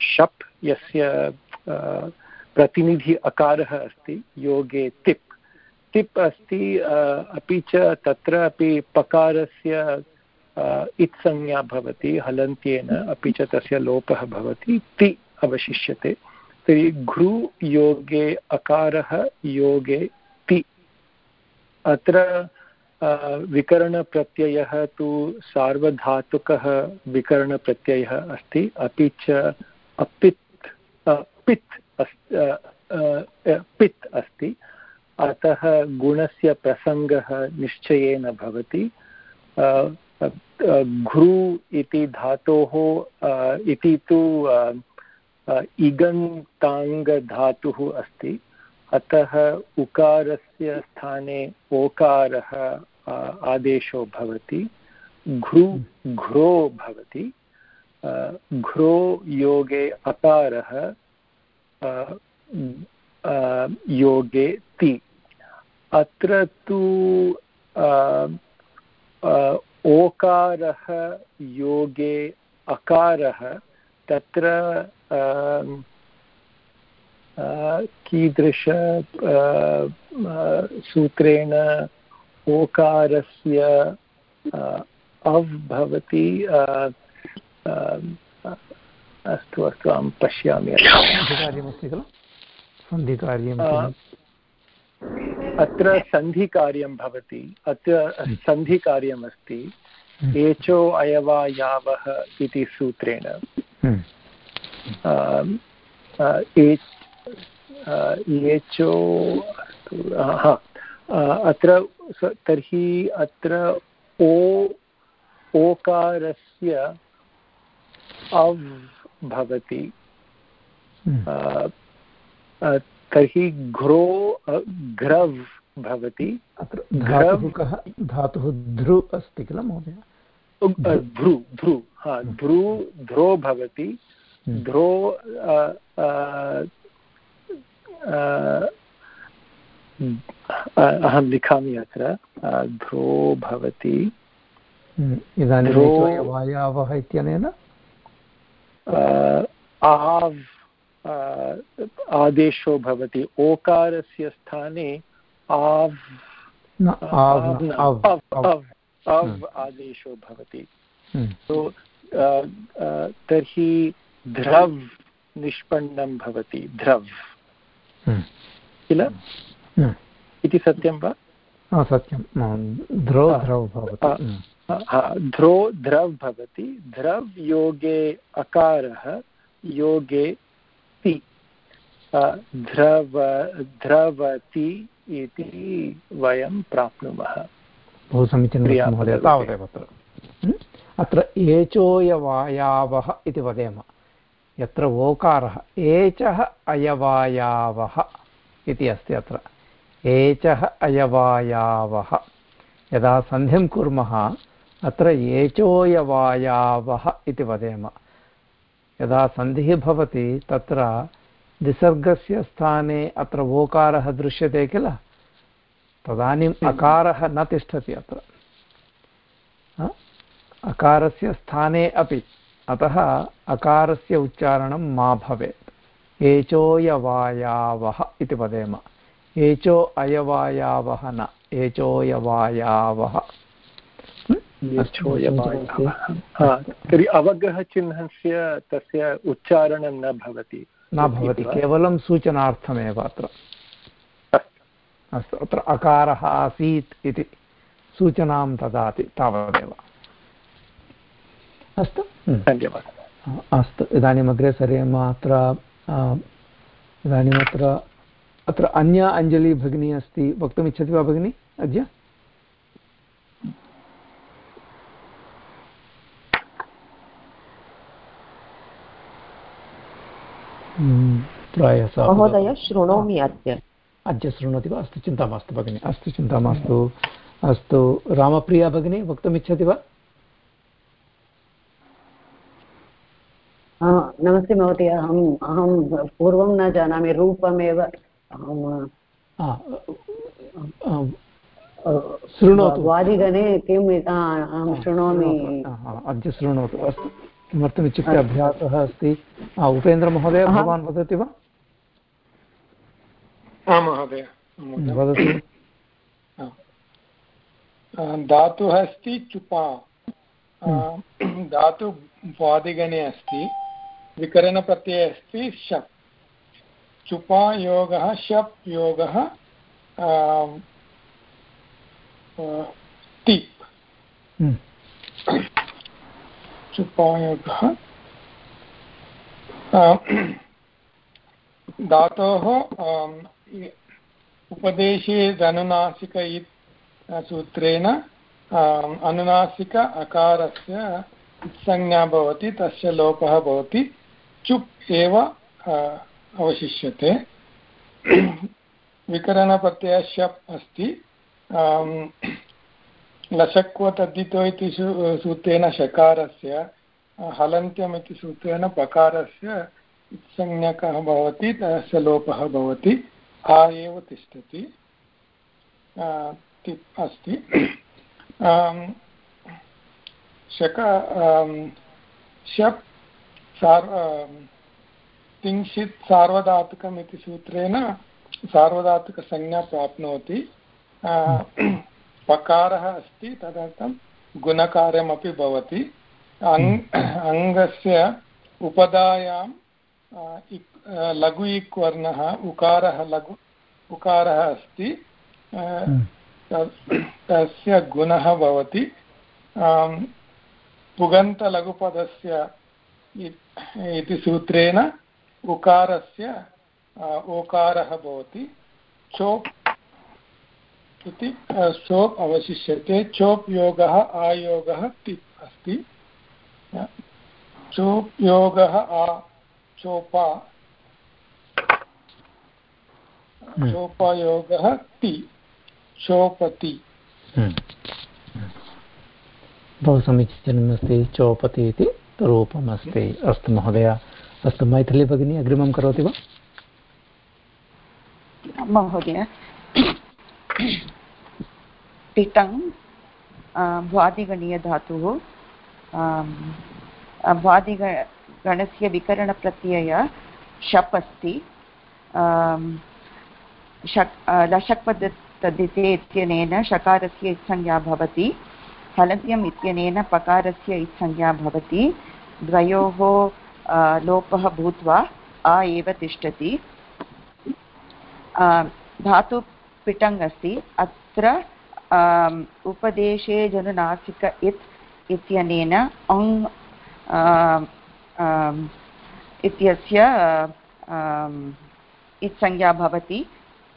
शप्, यस्य प्रतिनिधि अकारः अस्ति, योगे तिप्। तिप् अस्ति अपि च तत्र अपि पकारस्य इत्संज्ञा भवति, हलन्त्येन अपि च तस्य लोपः भवति, ति अवशिष्यते। तर्हि घृ योगे, अकारः योगे, ति। अत्र विकरणप्रत्ययः तु सार्वधातुकः विकरणप्रत्ययः अस्ति, अपि च अपित् पित् पित् अस्ति। अतः गुणस्य प्रसङ्गः निश्चयेन भवति। घृ इति धातोः इति तु इगन्ताङ्गधातुः अस्ति। अतः उकारस्य स्थाने ओकारः आदेशो भवति। घृ घ्रो भवति। घ्रो योगे अकारः योगे ति। अत्र तु ओकारः योगे अकारः तत्र कीदृश सूत्रेण ओकारस्य अव् भवति अस्तु अस्तु अहं पश्यामि। खलु? सन्धिकार्यम् अत्र सन्धिकार्यं भवति। अत्र सन्धिकार्यमस्ति एचो अयवा यावः इति सूत्रेण। एचो अस्तु अत्र तर्हि अत्र ओ ओकारस्य अव् भवति। हम्म। तर्हि घ्रो घ्रव् भवति। धातुः कः? धातुः ध्रु अस्ति किल महोदय? ध्रु ध्रु हा ध्रु ध्रो भवति। हम्म। ध्रो अहं लिखामि अत्र। ध्रो भवति। इदानीं वायावः इत्यनेन? आव् आदेशो भवति। ओकारस्य स्थाने आव् अव् आदेशो भवति। तो तर्हि ध्रव् निष्पन्नं भवति। ध्रव् किल? इति सत्यं वा? सत्यं। ध्रो ध्रौ भवति। ध्रो ध्रव् भवति। ध्रव् योगे अकारः योगे ति ध्रव ध्रवति इति वयं प्राप्नुमः। बहु समीचीनं महोदय। तावदेव अत्र। अत्र एचोयवायावः इति वदेम। यत्र ओकारः एचः अयवायावः इति अस्ति अत्र। एचः अयवायावः। यदा सन्धिं कुर्मः अत्र एचोयवायावः इति वदेम। यदा सन्धिः भवति तत्र विसर्गस्य स्थाने अत्र ओकारः दृश्यते किल? तदानीम् अकारः न तिष्ठति अत्र। अकारस्य स्थाने अपि। अतः अकारस्य उच्चारणं मा भवेत्। एचोयवायावः इति वदेम। एचो अयवायावः न। एचोयवायावः। तर्हि अवगः चिह्नस्य तस्य उच्चारणं न भवति। न भवति केवलं सूचनार्थमेव अत्र। अस्तु। अत्र अकारः आसीत् इति सूचनां ददाति तावदेव। अस्तु। धन्यवादः। अस्तु इदानीम् अग्रे सरेम अत्र इदानीम् अत्र अत्र अन्या अञ्जलि भगिनी अस्ति। वक्तुमिच्छति वा भगिनी? अद्य? प्रायः महोदय शृणोमि अद्य। अद्य शृणोति वा? अस्तु चिन्ता मास्तु भगिनि। अस्तु चिन्ता मास्तु। अस्तु रामप्रिया भगिनी वक्तुमिच्छति वा? नमस्ते महोदय अहम् अहं पूर्वं न जानामि रूपमेव अहं शृणोतु वादिगणे किम् अहं शृणोमि अद्य शृणोतु अस्तु। किमर्थमित्युक्ते अभ्यासः अस्ति? उपेन्द्रमहोदय भवान् वदति वा? महोदय वदतु। धातुः अस्ति चुपा। धातु वादिगणे अस्ति विकरणप्रत्यये अस्ति शप्। चुपा योगः शप् योगः टिप्। चुपायोगः धातोः उपदेशे धनुनासिक सूत्रेण अनुनासिक अकारस्य संज्ञा भवति, तस्य लोपः भवति, चुप् एव अवशिष्यते। विकरणप्रत्ययः शप् अस्ति लशक्व तद्धितो इति सूत्रेण शकारस्य हलन्त्यम् इति सूत्रेण पकारस्य संज्ञकः भवति तस्य लोपः भवति, आ एव तिष्ठति। अस्ति। शक शप् सार् तिंशित् सार्वधातुकम् सूत्रेण सार्वधातुकसंज्ञा प्राप्नोति। पकारः अस्ति तदर्थं गुणकार्यमपि भवति। अङ् अङ्गस्य उपधायां लघु इक् वर्णः उकारः लघु उकारः अस्ति। तस्य गुणः भवति। पुगन्तलघुपदस्य इति सूत्रेण उकारस्य ओकारः भवति। चोप् इति सोप् अवशिष्यते। चोप् योगः आयोगः तिप् अस्ति। चोप् योगः आ चोपा। चोपयोगः ति चोपति। बहु समीचीनमस्ति। चोपति इति रूपमस्ति। अस्तु महोदय। अस्तु मैथिली भगिनी अग्रिमं करोति वा? महोदय तिटङ् भ्वादिगणीयधातुः भ्वादिगणस्य विकरणप्रत्यय शप् अस्ति शक् लषक्पददिते इत्यनेन शकारस्य इत्संज्ञा भवति, हलन्त्यम् इत्यनेन पकारस्य इत्संज्ञा भवति, द्वयोः लोपः भूत्वा आ एव तिष्ठति। धातु पिटङ् अस्ति। अत्र उपदेशे जनुनासिक इत् इत्यनेन अङ् इत्यस्य इत्संज्ञा भवति।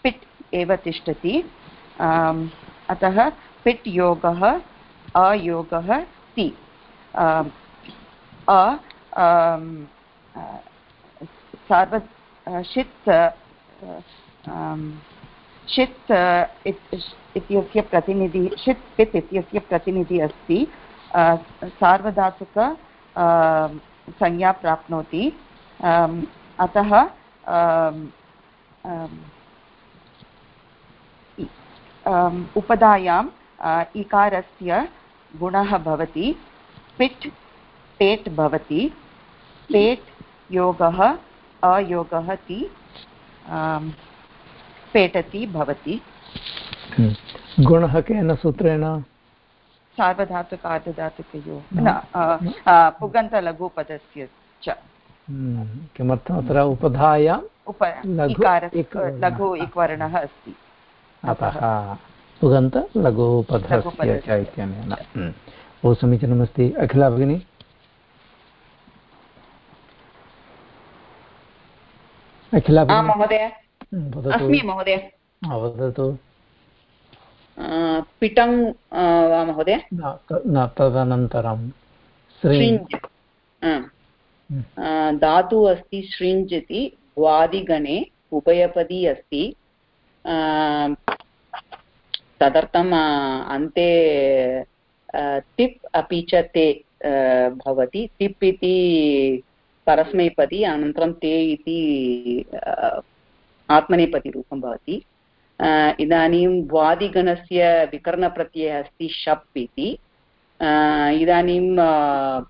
पिट् एव तिष्ठति। अतः पिट् योगः अयोगः ति। अ सार्व, षित् षित् इत्यस्य प्रतिनिधि षित् पित् इत्यस्य प्रतिनिधि अस्ति सार्वधातुक संज्ञा प्राप्नोति अतः उपधायाम् इकारस्य गुणः भवति, पिट्, पेट् भवति, पेट् योगः, अयोगः ति पेटति भवति। हम्म। गुणः केन सूत्रेण? सार्वधातुक अर्धधातुकयो न पुगन्तलघुपदस्य च। हम्म। किमर्थम्? अत्र उपधायाम् उप लघु इक्वर्णः अस्ति। अतः पुगन्त लघुपधस्य च इत्यनेन। बहु समीचीनमस्ति। अखिला भगिनी? अखिला महोदय। अस्मि महोदय। वदतु। पिटं वा महोदय? न तदनन्तरं सृञ्ज् धातु अस्ति सृञ्ज् इति द्वादिगणे उभयपदी अस्ति। तदर्थम् अन्ते तिप् अपि च ते भवति। तिप् इति परस्मैपदी अनन्तरं ते इति आत्मनेपदीरूपं भवति। इदानीं वादिगणस्य विकरणप्रत्ययः अस्ति शप् इति। इदानीं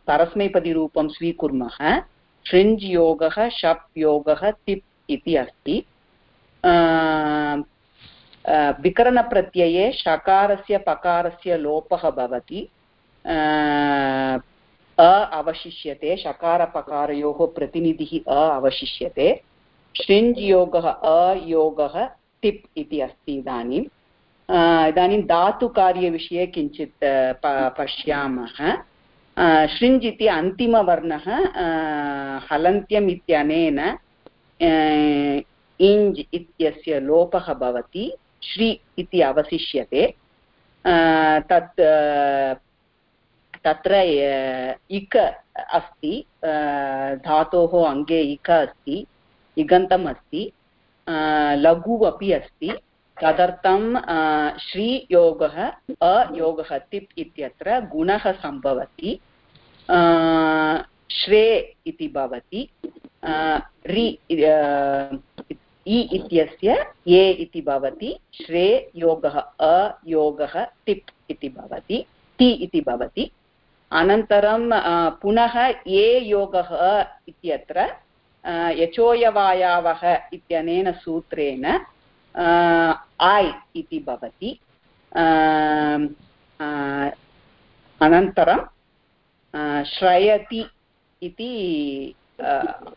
परस्मैपदीरूपं स्वीकुर्मः। शृञ्ज् योगः, शप् योगः, तिप् इति अस्ति। विकरणप्रत्यये शकारस्य पकारस्य लोपः भवति। अ अवशिष्यते शकारपकारयोः प्रतिनिधिः अ अवशिष्यते। शृञ्ज् योगः अयोगः, टिप् इति अस्ति इदानीम् इदानीं धातुकार्यविषये किञ्चित् पश्यामः. शृञ्ज् इति अन्तिमवर्णः हलन्त्यम् इत्यनेन इञ्ज् इत्यस्य लोपः भवति, श्री इति अवशिष्यते. तत् तत्र इक अस्ति धातोः अङ्गे इक अस्ति इगन्तम् अस्ति लघु अपि अस्ति। तदर्थं श्रीयोगः, अयोगः तिप् इत्यत्र गुणः सम्भवति। श्रे इति भवति। रि, इ इत्यस्य ए इति भवति। श्रे योगः, अयोगः तिप् इति भवति। ति इति भवति। अनन्तरं पुनः ए योगः इत्यत्र यचोयवायावः इत्यनेन सूत्रेण ऐ इति भवति। अनन्तरं श्रयति इति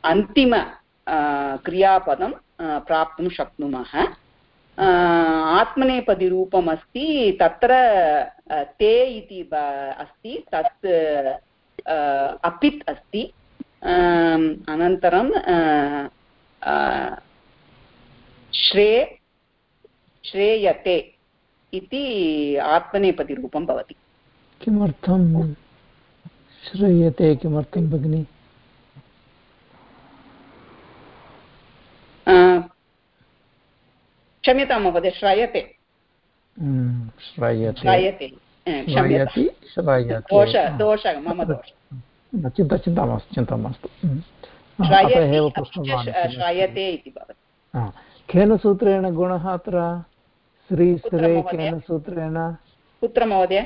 अन्तिम क्रियापदं प्राप्तुं शक्नुमः। आत्मनेपदिरूपम् अस्ति तत्र ते इति अस्ति, तत् अपित् अस्ति। अनन्तरं श्रे श्रेयते इति आत्मनेपदिरूपं भवति। किमर्थं श्रूयते किमर्थं भगिनि? क्षम्यतां महोदय श्रायते। श्रायते। दोषः मम दोषः। चिन्ता चिन्ता मास्तु चिन्ता मास्तु। श्रायते इति भवति। केन सूत्रेण गुणः अत्र? श्रीश्रे केन सूत्रेण? कुत्र महोदय?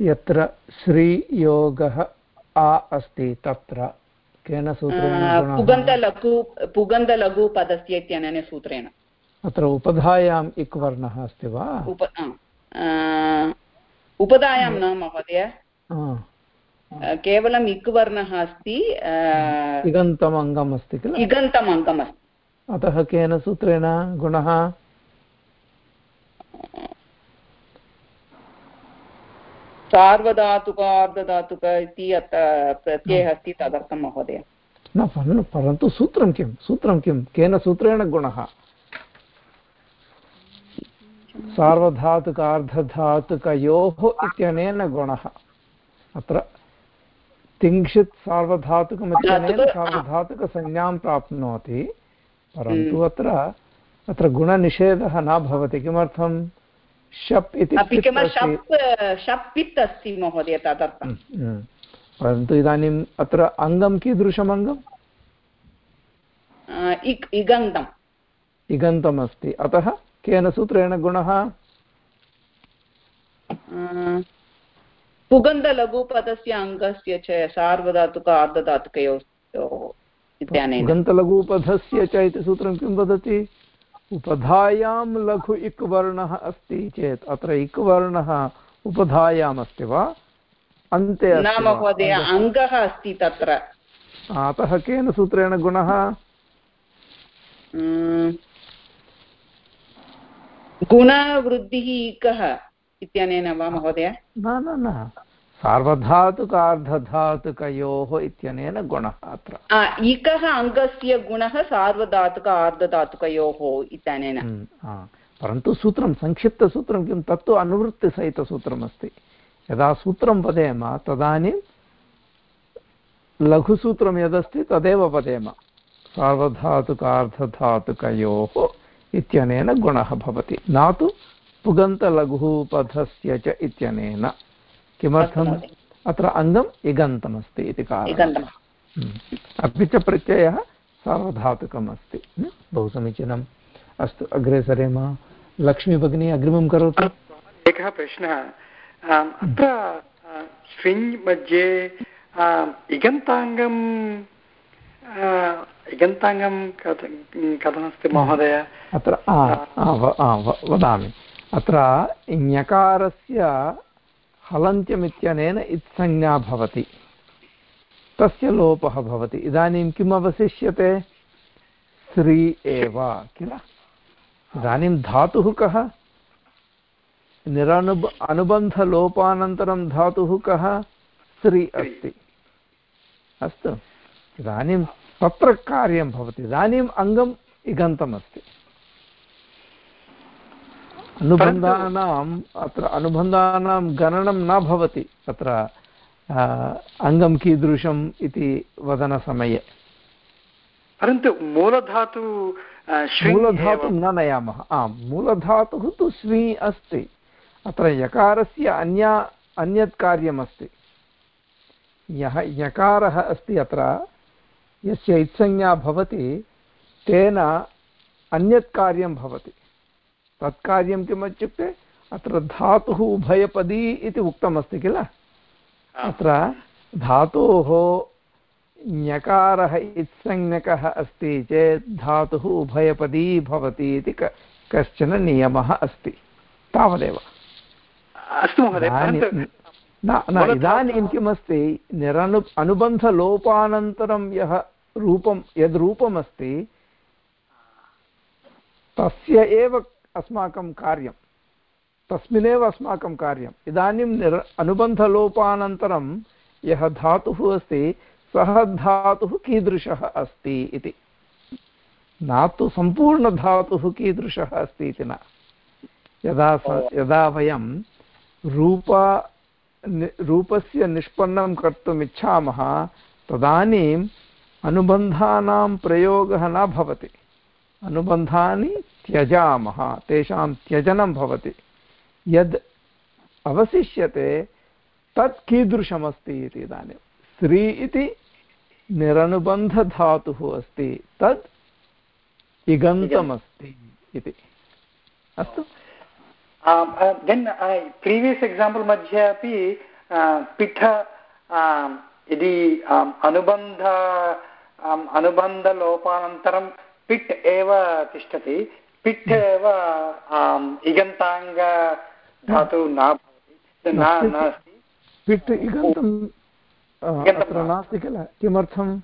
यत्र श्रीयोगः आ अस्ति तत्र। केन सूत्रेण पुगन्तलघु पुगन्तलघुपदस्य इत्यनेन सूत्रेण। अत्र उपधायाम् इक् वर्णः अस्ति वा? उपधायां न महोदय। केवलम् इक् वर्णः अस्ति इगन्तम् अङ्गम् अस्ति किल? इगन्तम् अङ्गम् अस्ति अतः केन सूत्रेण गुणः? सार्वधातुक अर्धधातुक इति प्रत्ययः अस्ति तदर्थं महोदय। न परन्तु सूत्रं किं? सूत्रं किं? केन सूत्रेण गुणः? सार्वधातुकार्धधातुकयोः इत्यनेन गुणः। अत्र तिंशित् सार्वधातुकमित्यनेन सार्वधातुकसंज्ञां प्राप्नोति। परन्तु हम्म। अत्र अत्र गुणनिषेधः न भवति। किमर्थं? शप् इति अस्ति महोदय हम्म, हम्म। परन्तु इदानीम् अत्र अङ्गं कीदृशम् अङ्गम् इक् इगन्तम् इगन्तमस्ति। अतः केन सूत्रेण गुणः? पुगन्धलघुपदस्य अङ्गस्य च सार्वधातुक अर्धधातुकयोः इत्यनेन पुगन्तलघुपदस्य च इति सूत्रं किं वदति? उपधायां लघु इक् वर्णः अस्ति चेत् अत्र इक् वर्णः उपधायाम् अस्ति वा? अन्ते न महोदय अङ्गः अस्ति तत्र। अतः केन सूत्रेण गुणः? गुणवृद्धिः इकः इत्यनेन वा महोदय? न न न। सार्वधातुकार्धधातुकयोः इत्यनेन गुणः अत्र। इकः अङ्गस्य गुणः सार्वधातुक आर्धधातुकयोः इत्यनेन। परन्तु सूत्रं संक्षिप्तसूत्रं किं? तत्तु अनुवृत्तिसहितसूत्रमस्ति। यदा सूत्रं वदेम तदानीं लघुसूत्रं यदस्ति तदेव वदेम। सार्वधातुकार्धधातुकयोः इत्यनेन गुणः भवति। न तु पुगन्तलघुपथस्य च इत्यनेन किमर्थम्? अत्र अङ्गम् इगन्तमस्ति इति कारणम्। अपि च प्रत्ययः सार्वधातुकम् अस्ति बहु समीचीनम्। अस्तु अग्रे सरेम। लक्ष्मीभगिनी अग्रिमं करोतु। एकः प्रश्नः। अत्र स्ट्रिङ्ग् मध्ये इगन्ताङ्गं इगन्ताङ्गं कथमस्ति महोदय? अत्र वदामि। अत्र ञकारस्य हलन्त्यमित्यनेन इत्संज्ञा भवति। तस्य लोपः भवति। इदानीं किम् अवशिष्यते श्री एव किल? इदानीं धातुः कः? निरनुब, अनुबन्धलोपानन्तरं धातुः कः? श्री अस्ति। अस्तु। इदानीं तत्र कार्यं भवति। इदानीम् अङ्गम् इगन्तमस्ति। अनुबन्धानाम् अत्र अनुबन्धानां गणनं न भवति तत्र अङ्गं कीदृशम् इति वदनसमये। परन्तु मूलधातु मूलधातुं न नयामः। आम् मूलधातुः तु स्वी अस्ति। अत्र यकारस्य अन्या अन्यत् कार्यमस्ति। यः यकारः अस्ति अत्र यस्य इत्संज्ञा भवति तेन अन्यत् कार्यं भवति। तत् कार्यं किम् इत्युक्ते अत्र धातुः उभयपदी इति उक्तमस्ति किल? अत्र धातोः ञकारः इत्संज्ञकः अस्ति चेत् धातुः उभयपदी भवति इति कश्चन नियमः अस्ति तावदेव। अस्तु महोदय न न इदानीं किमस्ति निरनु अनुबन्धलोपानन्तरं यः रूपं यद् रूपमस्ति तस्य एव अस्माकं कार्यं। तस्मिन्नेव अस्माकं कार्यम्। इदानीं निर, अनुबन्धलोपानन्तरं यः धातुः अस्ति, सः धातुः कीदृशः अस्ति इति। न तु सम्पूर्णधातुः कीदृशः अस्ति इति न। यदा यदा वयं रूप रूपस्य निष्पन्नं कर्तुम् इच्छामः, तदानीम् अनुबन्धानां प्रयोगः न भवति। अनुबन्धानि त्यजामः, तेषां त्यजनं भवति। यद् अवशिष्यते, तत् कीदृशमस्ति इति इदानीं। स्त्री इति निरनुबन्धधातुः अस्ति, तत् इगन्तमस्ति इति। अस्तु। देन् प्रीवियस् एक्साम्पल् मध्ये अपि पिठ यदि अनुबन्ध अनुबन्धलोपानन्तरं पिट् एव तिष्ठति पिट् एव इगन्ताङ्ग धातु न भवति नास्ति पिट् इगन्तम् अत्र नास्ति किल? किमर्थम्?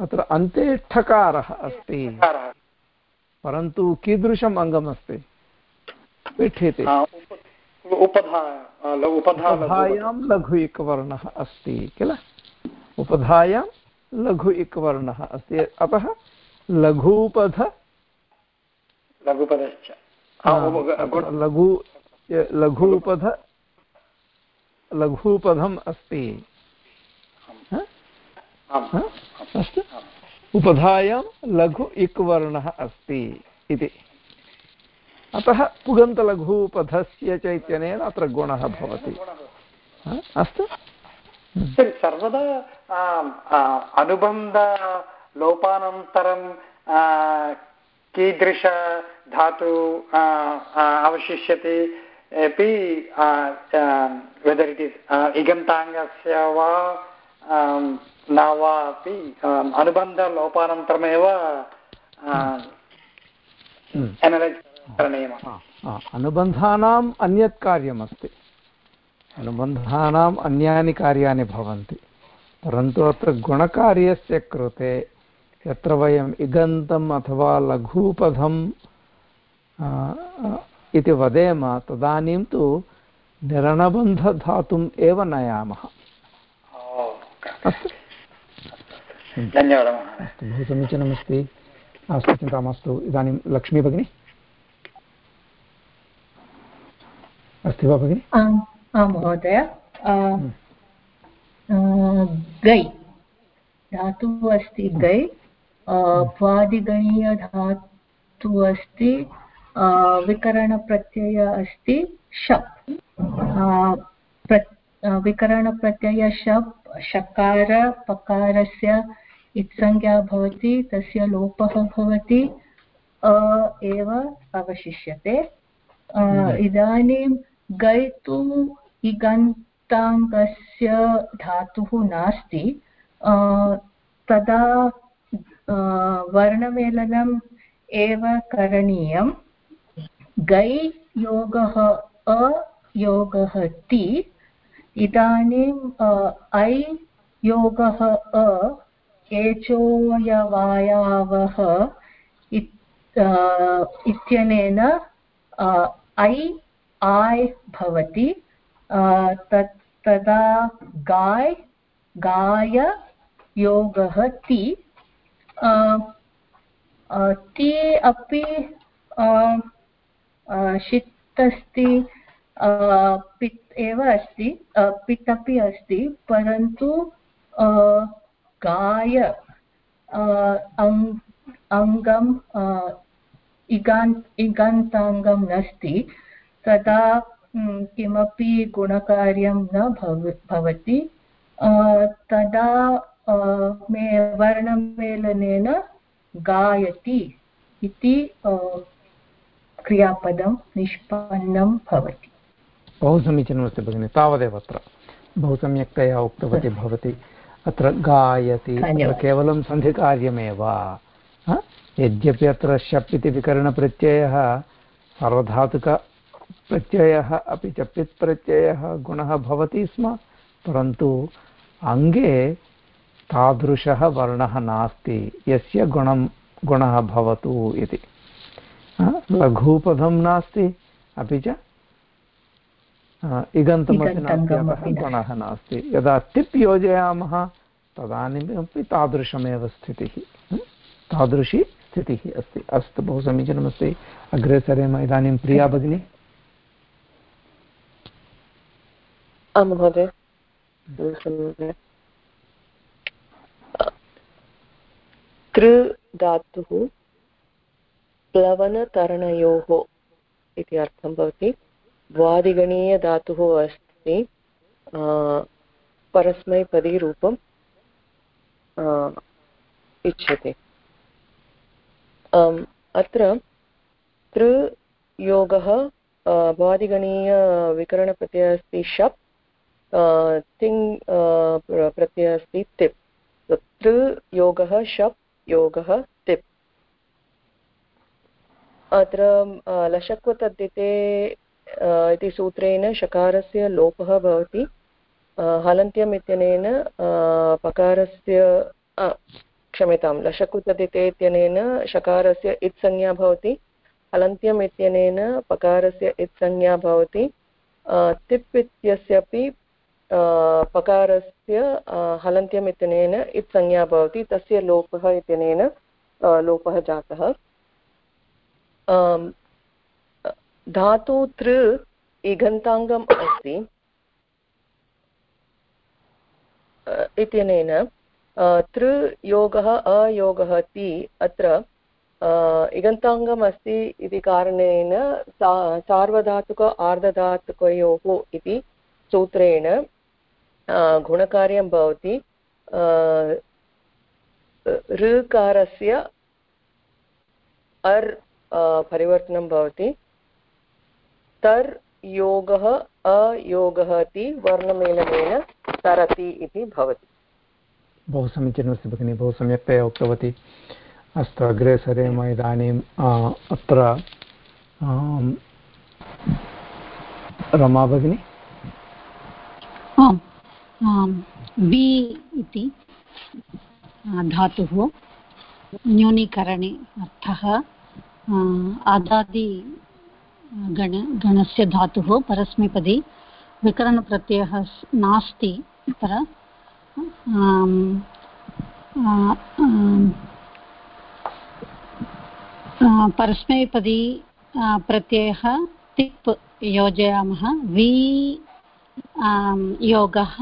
अत्र अन्ते ठकारः अस्ति। परन्तु कीदृशम् अङ्गमस्ति? पिट् इति उपधायां लघु एकवर्णः अस्ति किल? उपधायां लघु एकवर्णः अस्ति। अतः लघूपध लघुपदश्च। लघु लघूपध लघूपधम् अस्ति। अस्तु। उपधायां लघु इक् वर्णः अस्ति इति। अतः पुगन्तलघूपधस्य च इत्यनेन अत्र गुणः भवति। अस्तु। सर्वदा अनुबन्धलोपानन्तरं कीदृशधातु अवशिष्यते अपि वेदर् इट् इस् इगन्ताङ्गस्य वा न वा अपि अनुबन्धलोपानन्तरमेव एनलैस् करणीयम्. अनुबन्धानाम् अन्यत् कार्यमस्ति. अनुबन्धानाम् अन्यानि कार्याणि भवन्ति. परन्तु अत्र गुणकार्यस्य कृते यत्र वयम् इगन्तम् अथवा लघुपदम् इति वदेम तदानीं तु निरणबन्धधातुम् एव नयामः। अस्तु धन्यवादः अस्तु बहु समीचीनमस्ति। अस्तु चिन्ता मास्तु। इदानीं लक्ष्मी भगिनी? अस्ति वा भगिनि? आं महोदय गै। धातुः अस्ति गै। भ्वादिगणीयधातुः अस्ति विकरणप्रत्यय अस्ति शप्। विकरणप्रत्यय शप् शकार पकारस्य इत्संज्ञा भवति तस्य लोपः भवति अ एव अवशिष्यते। इदानीं गै तु इगन्ताङ्गस्य धातुः नास्ति। तदा वर्णमेलनम् एव करणीयं गै योगः अयोगः ति इदानीम् ऐ योगः अ एचोयवायावः इत्यनेन ऐ आय् भवति तत् तदा गाय् गाय योगः ति ति अपि षित् अस्ति पित् एव अस्ति पित् अपि अस्ति, परन्तु गाय अङ्गम् इगान्, इगान्ताङ्गं नास्ति, तदा किमपि गुणकार्यं न भव, भवति तदा मे वर्णमेलनेन गायति इति क्रियापदं निष्पन्नं भवति। बहु समीचीनमस्ति भगिनि तावदेव अत्र। बहु सम्यक्तया उक्तवती <laughs> भवती। अत्र गायति केवलं सन्धिकार्यमेव। यद्यपि अत्र शप् इति विकरणप्रत्ययः सार्वधातुकप्रत्ययः अपि च पित् प्रत्ययः गुणः भवति स्म परन्तु अङ्गे तादृशः वर्णः नास्ति। यस्य गुणं गुणः भवतु इति। लघुपदं नास्ति अपि च इगन्तमपि नास्ति अतः गुणः नास्ति। यदा टिप् योजयामः तदानीमपि तादृशमेव स्थितिः तादृशी स्थितिः अस्ति। अस्तु बहु समीचीनमस्ति। अग्रे सरेम इदानीं प्रिया भगिनी। आं महोदय। तृ धातुः प्लवनतरणयोः इति अर्थं भवति। द्वादिगणीयधातुः अस्ति परस्मैपदीरूपम् इच्छति। अत्र तृयोगः भवादिगणीयविकरणप्रत्ययः अस्ति, शप् तिङ् प्रत्ययः अस्ति, तिप्। तृयोगः शप् योगः तिप् अत्र लशक्वतद्धिते इति सूत्रेण शकारस्य लोपः भवति। हलन्त्यम् इत्यनेन पकारस्य क्षम्यतां लशकुतदिते इत्यनेन शकारस्य इत्संज्ञा भवति। हलन्त्यम् इत्यनेन पकारस्य इत्संज्ञा भवति। तिप् इत्यस्यापि पकारस्य हलन्त्यम् इत्यनेन इत्संज्ञा भवति, तस्य लोपः इत्यनेन लोपः जातः। धातु तृ इगन्ताङ्गम् अस्ति। इत्यनेन तृ योगः अयोगः ति अत्र इगन्ताङ्गम् अस्ति इति कारणेन सा, सार्वधातुक आर्धधातुकयोः इति सूत्रेण गुणकार्यं भवति। ऋकारस्य अर् परिवर्तनं भवति। तर् योगः अयोगः इति वर्णमेलनेन तरति इति भवति। बहु समीचीनमस्ति भगिनि बहु सम्यक्तया उक्तवती। अस्तु अग्रे सरेम इदानीम् अत्र रमा भगिनी? आम्। वि इति धातुः, न्यूनीकरणे अर्थः आदादि गण, गणस्य धातुः, परस्मैपदी, विकरणप्रत्ययः नास्ति अत्र परस्मैपदी प्रत्ययः, तिप् योजयामः वि योगः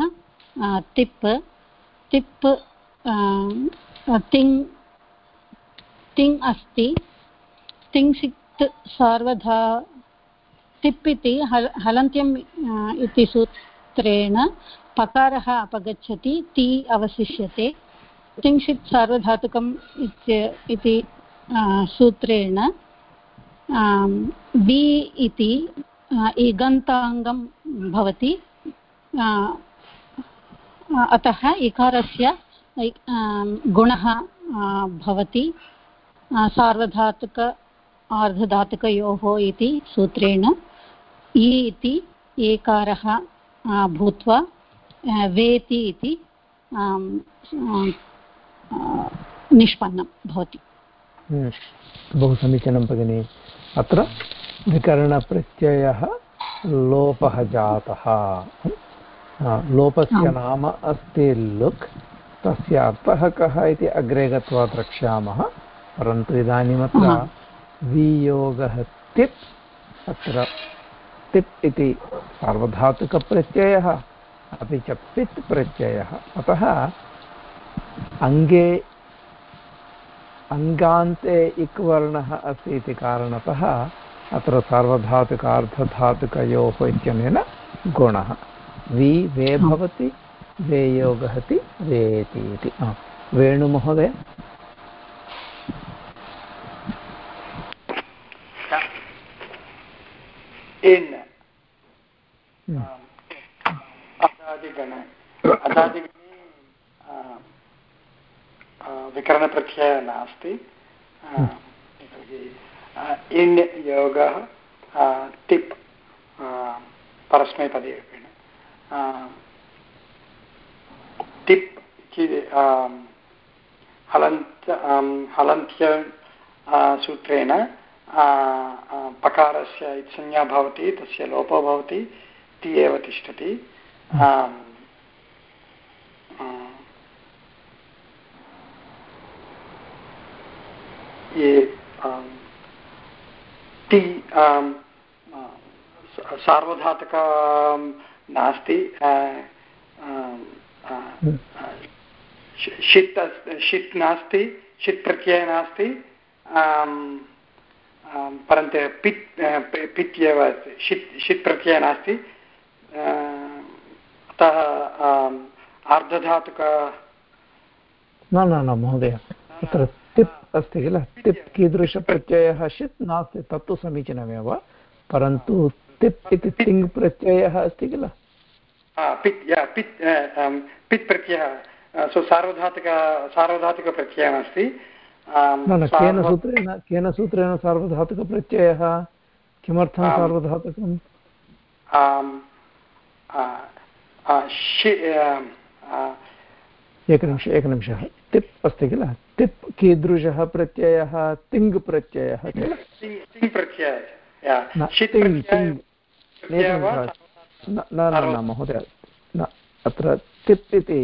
तिप् तिप् तिङ् तिङ् अस्ति तिङ्सित् सार्वधा तिप् इति हल हलन्त्यम् इति सूत्रेण पकारः अपगच्छति ति अवशिष्यते तिङ्क्षित् सार्वधातुकम् इति सूत्रेण वि इति इगन्ताङ्गं भवति अतः इकारस्य गुणः भवति। सार्वधातुक, आर्धधातुकयोः इति सूत्रेण। इ इति एकारः भूत्वा वेति इति निष्पन्नं भवति। बहु समीचीनं भगिनि। अत्र विकरणप्रत्ययः, लोपः जातः। लोपस्य नाम अस्ति लुक् तस्य अर्थः कः इति अग्रे गत्वा द्रक्ष्यामः परन्तु इदानीमत्र वियोगः तिप् अत्र तिप् इति सार्वधातुकप्रत्ययः अपि च पित् प्रत्ययः। अतः अङ्गे अङ्गान्ते इक् वर्णः अस्ति इति कारणतः अत्र सार्वधातुकार्धधातुकयोः इत्यनेन गुणः। वि वे भवति वे वेयोगहति वेति इति वेणुमहोदय इन्। अदादिगण अदादिगणे विकरणप्रत्ययः नास्ति। इन् योगः तिप् परस्मैपदीरूपेण तिप् हलन्त हलन्त्य सूत्रेण पकारस्य संज्ञा भवति, तस्य लोपो भवति, ति एव तिष्ठति। ये ति सार्वधातुक नास्ति षित् षित् नास्ति षित् प्रत्ययः नास्ति परन्तु पित् पित् एव अस्ति षित् षित् प्रत्ययः नास्ति अतः आर्धधातुक न न न महोदय तत्र तिप् अस्ति किल? तिप् कीदृशप्रत्ययः षित् नास्ति तत्तु समीचीनमेव परन्तु तिप् इति तिङ् प्रत्ययः अस्ति किल? पित् पित् पित् प्रत्ययः सो सार्वधातुक सार्वधातुकप्रत्ययः अस्ति न न केन सूत्रेण केन सूत्रेण सार्वधातुकप्रत्ययः? किमर्थं सार्वधातुकम्? एकनिमिष एकनिमिषः। तिप् अस्ति किल? तिप् कीदृशः प्रत्ययः? तिङ् प्रत्ययः किल? न न महोदय न अत्र तिप् इति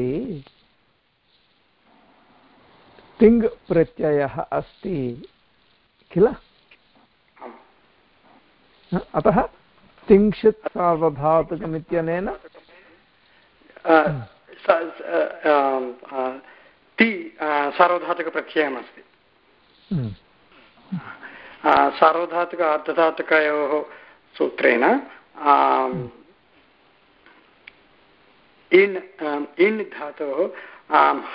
तिङ् प्रत्ययः अस्ति किल अतः तिंशित् सार्वधातुकमित्यनेन? ति सार्वधातुकप्रत्ययमस्ति। सार्वधातुक अर्धधातुकयोः सूत्रेण इन् इन् धातोः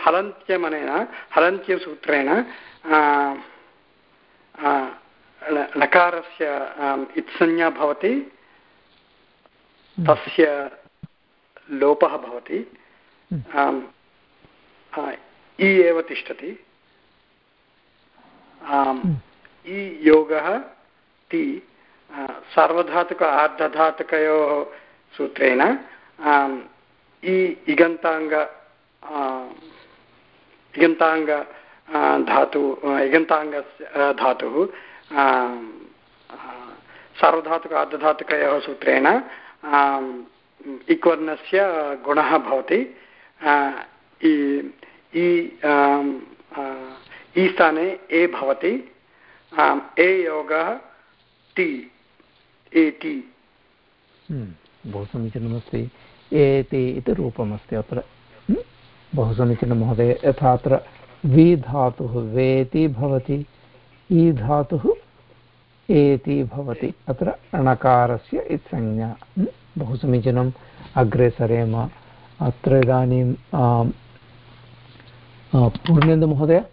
हलन्त्यमनेन हलन्त्यसूत्रेण लकारस्य इत्संज्ञा भवति, तस्य लोपः भवति इ एव तिष्ठति इ योगः ति सार्वधातुक, आर्धधातुकयोः सूत्रेण इ इगन्ताङ्ग इगन्ताङ्ग धातु इगन्ताङ्गस्य धातुः सार्वधातुक आर्धधातुकयोः सूत्रेण इक्वर्णस्य गुणः भवति ई स्थाने ए भवति ए योगः ति एति बहु समीचीनमस्ति एति इति रूपमस्ति अत्र। बहु समीचीनं महोदय, यथा अत्र वि धातुः वेति भवति, ई धातुः एति भवति। अत्र णकारस्य इत्संज्ञा बहु समीचीनम्। अग्रे सरेम। अत्र इदानीं पूर्णेन्दुमहोदय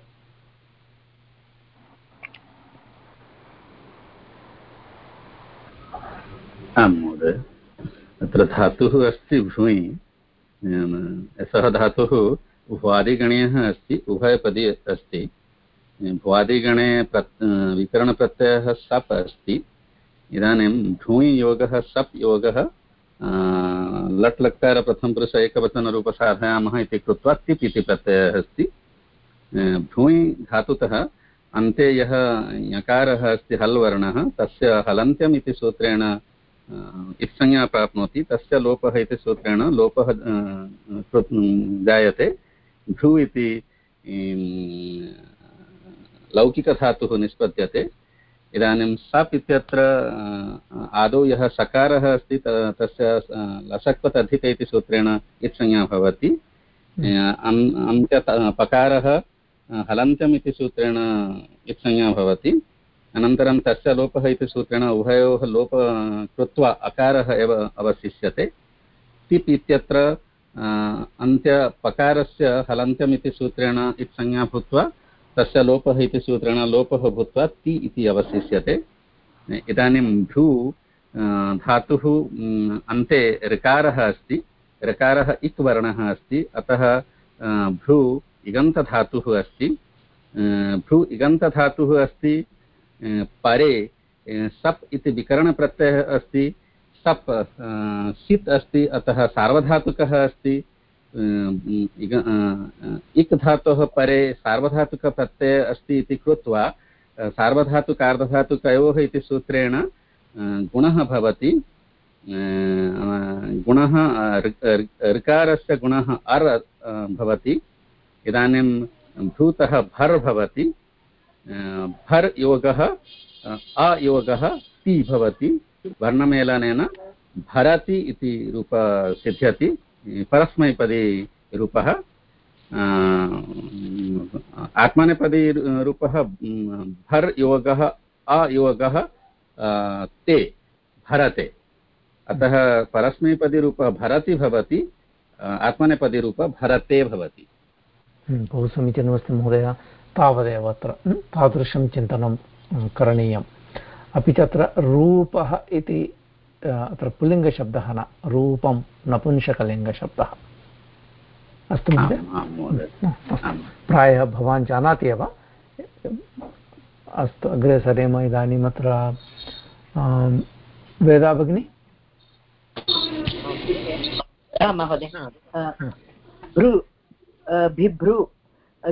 आं महोदय। अत्र धातुः अस्ति भ्रूयि सः धातुः भ्वादिगणीयः अस्ति, उभयपदी अस्ति। भ्वादिगणे प्रत् विकरणप्रत्ययः सप् अस्ति। इदानीं भ्रूयि योगः सप् योगः लट् लकार प्रथमपुरुष एकवचनरूप साधयामः इति कृत्वा तिप् इति प्रत्ययः अस्ति। भ्रूयि धातुतः अन्ते यः यकारः अस्ति हल् वर्णः तस्य हलन्त्यम् इति सूत्रेण इत्संज्ञा प्राप्नोति तस्य लोपः इति सूत्रेण लोपः जायते। भ्रू इति लौकिकधातुः निष्पद्यते। इदानीं सप् इत्यत्र आदौ यः सकारः अस्ति तस्य लसक्वत् अधिक इति सूत्रेण इत्संज्ञा भवति। अन्त्य पकारः हलन्त्यम् इति सूत्रेण इत्संज्ञा भवति। अनन्तरं तस्य लोपः इति सूत्रेण उभयोः लोप कृत्वा अकारः एव अवशिष्यते। तिप् इत्यत्र अन्त्यपकारस्य हलन्त्यम् इति सूत्रेण इत्संज्ञा भूत्वा, तस्य लोपः इति सूत्रेण लोपः भूत्वा ति इति अवशिष्यते। इदानीं भ्रू धातुः अन्ते ऋकारः अस्ति। ऋकारः इक् वर्णः अस्ति। अतः भ्रू इगन्तधातुः अस्ति। भ्रू इगन्तधातुः अस्ति। परे सप् इति विकरणप्रत्ययः अस्ति, सप् सित् अस्ति, अतः सार्वधातुकः अस्ति इक् धातोः परे सार्वधातुकप्रत्ययः अस्ति इति कृत्वा सार्वधातुकार्धधातुकयोः इति सूत्रेण गुणः भवति गुणः ऋकारस्य गुणः अर् भवति, इदानीं भूतः भर् भवति भर् योगः अयोगः, ति भवति। वर्णमेलनेन भरति इति रूप सिद्ध्यति, परस्मैपदी रूपः आत्मनेपदी रूपः, भर् योगः अयोगः ते, भरते। अतः परस्मैपदीरूपः भरति भवति आत्मनेपदीरूपः भरते भवति। बहु समीचीनमस्ति महोदय। तावदेव अत्र तादृशं चिन्तनं करणीयम्। अपि च अत्र रूपः इति अत्र पुल्लिङ्गशब्दः न रूपं नपुंसकलिङ्गशब्दः। अस्तु महोदय? प्रायः भवान् जानाति एव। अस्तु अग्रे सरेम इदानीम् अत्र वेदा भगिनी? महोदय। बिभ्रू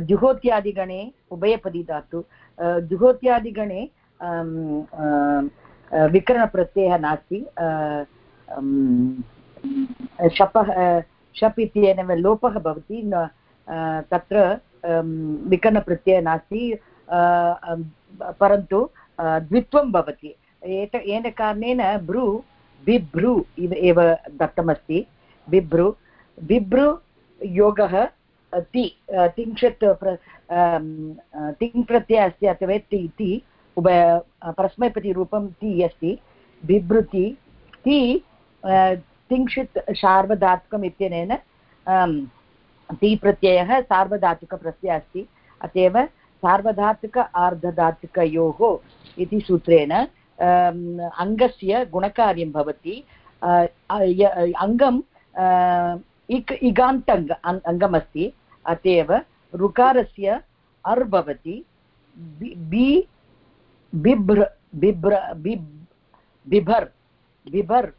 जुहोत्यादिगणे उभयपदी धातु जुहोत्यादिगणे विकरणप्रत्ययः नास्ति शपः शप् इत्येन लोपः भवति तत्र विकरणप्रत्ययः नास्ति परन्तु द्वित्वं भवति, एत, येन कारणेन भ्रू, बिभ्रू इव, एव दत्तमस्ति, बिभ्रू बिभ्रू योगः ति प्र तिङ् प्रत्ययः अस्ति अथवा ति इति उभय परस्मैपतिरूपं ति अस्ति बिभृति ति तिंशित् सार्वधातुकम् इत्यनेन ति प्रत्ययः सार्वधातुकप्रत्ययः अस्ति अत एव सार्वधातुक आर्धधातुकयोः इति सूत्रेण अङ्गस्य गुणकार्यं भवति अङ्गम् इक्, इगान्तङ्ग अङ्गमस्ति अत एव ऋकारस्य अर् भवति बि बिभ्र बिभ्र बिभर् बिभर्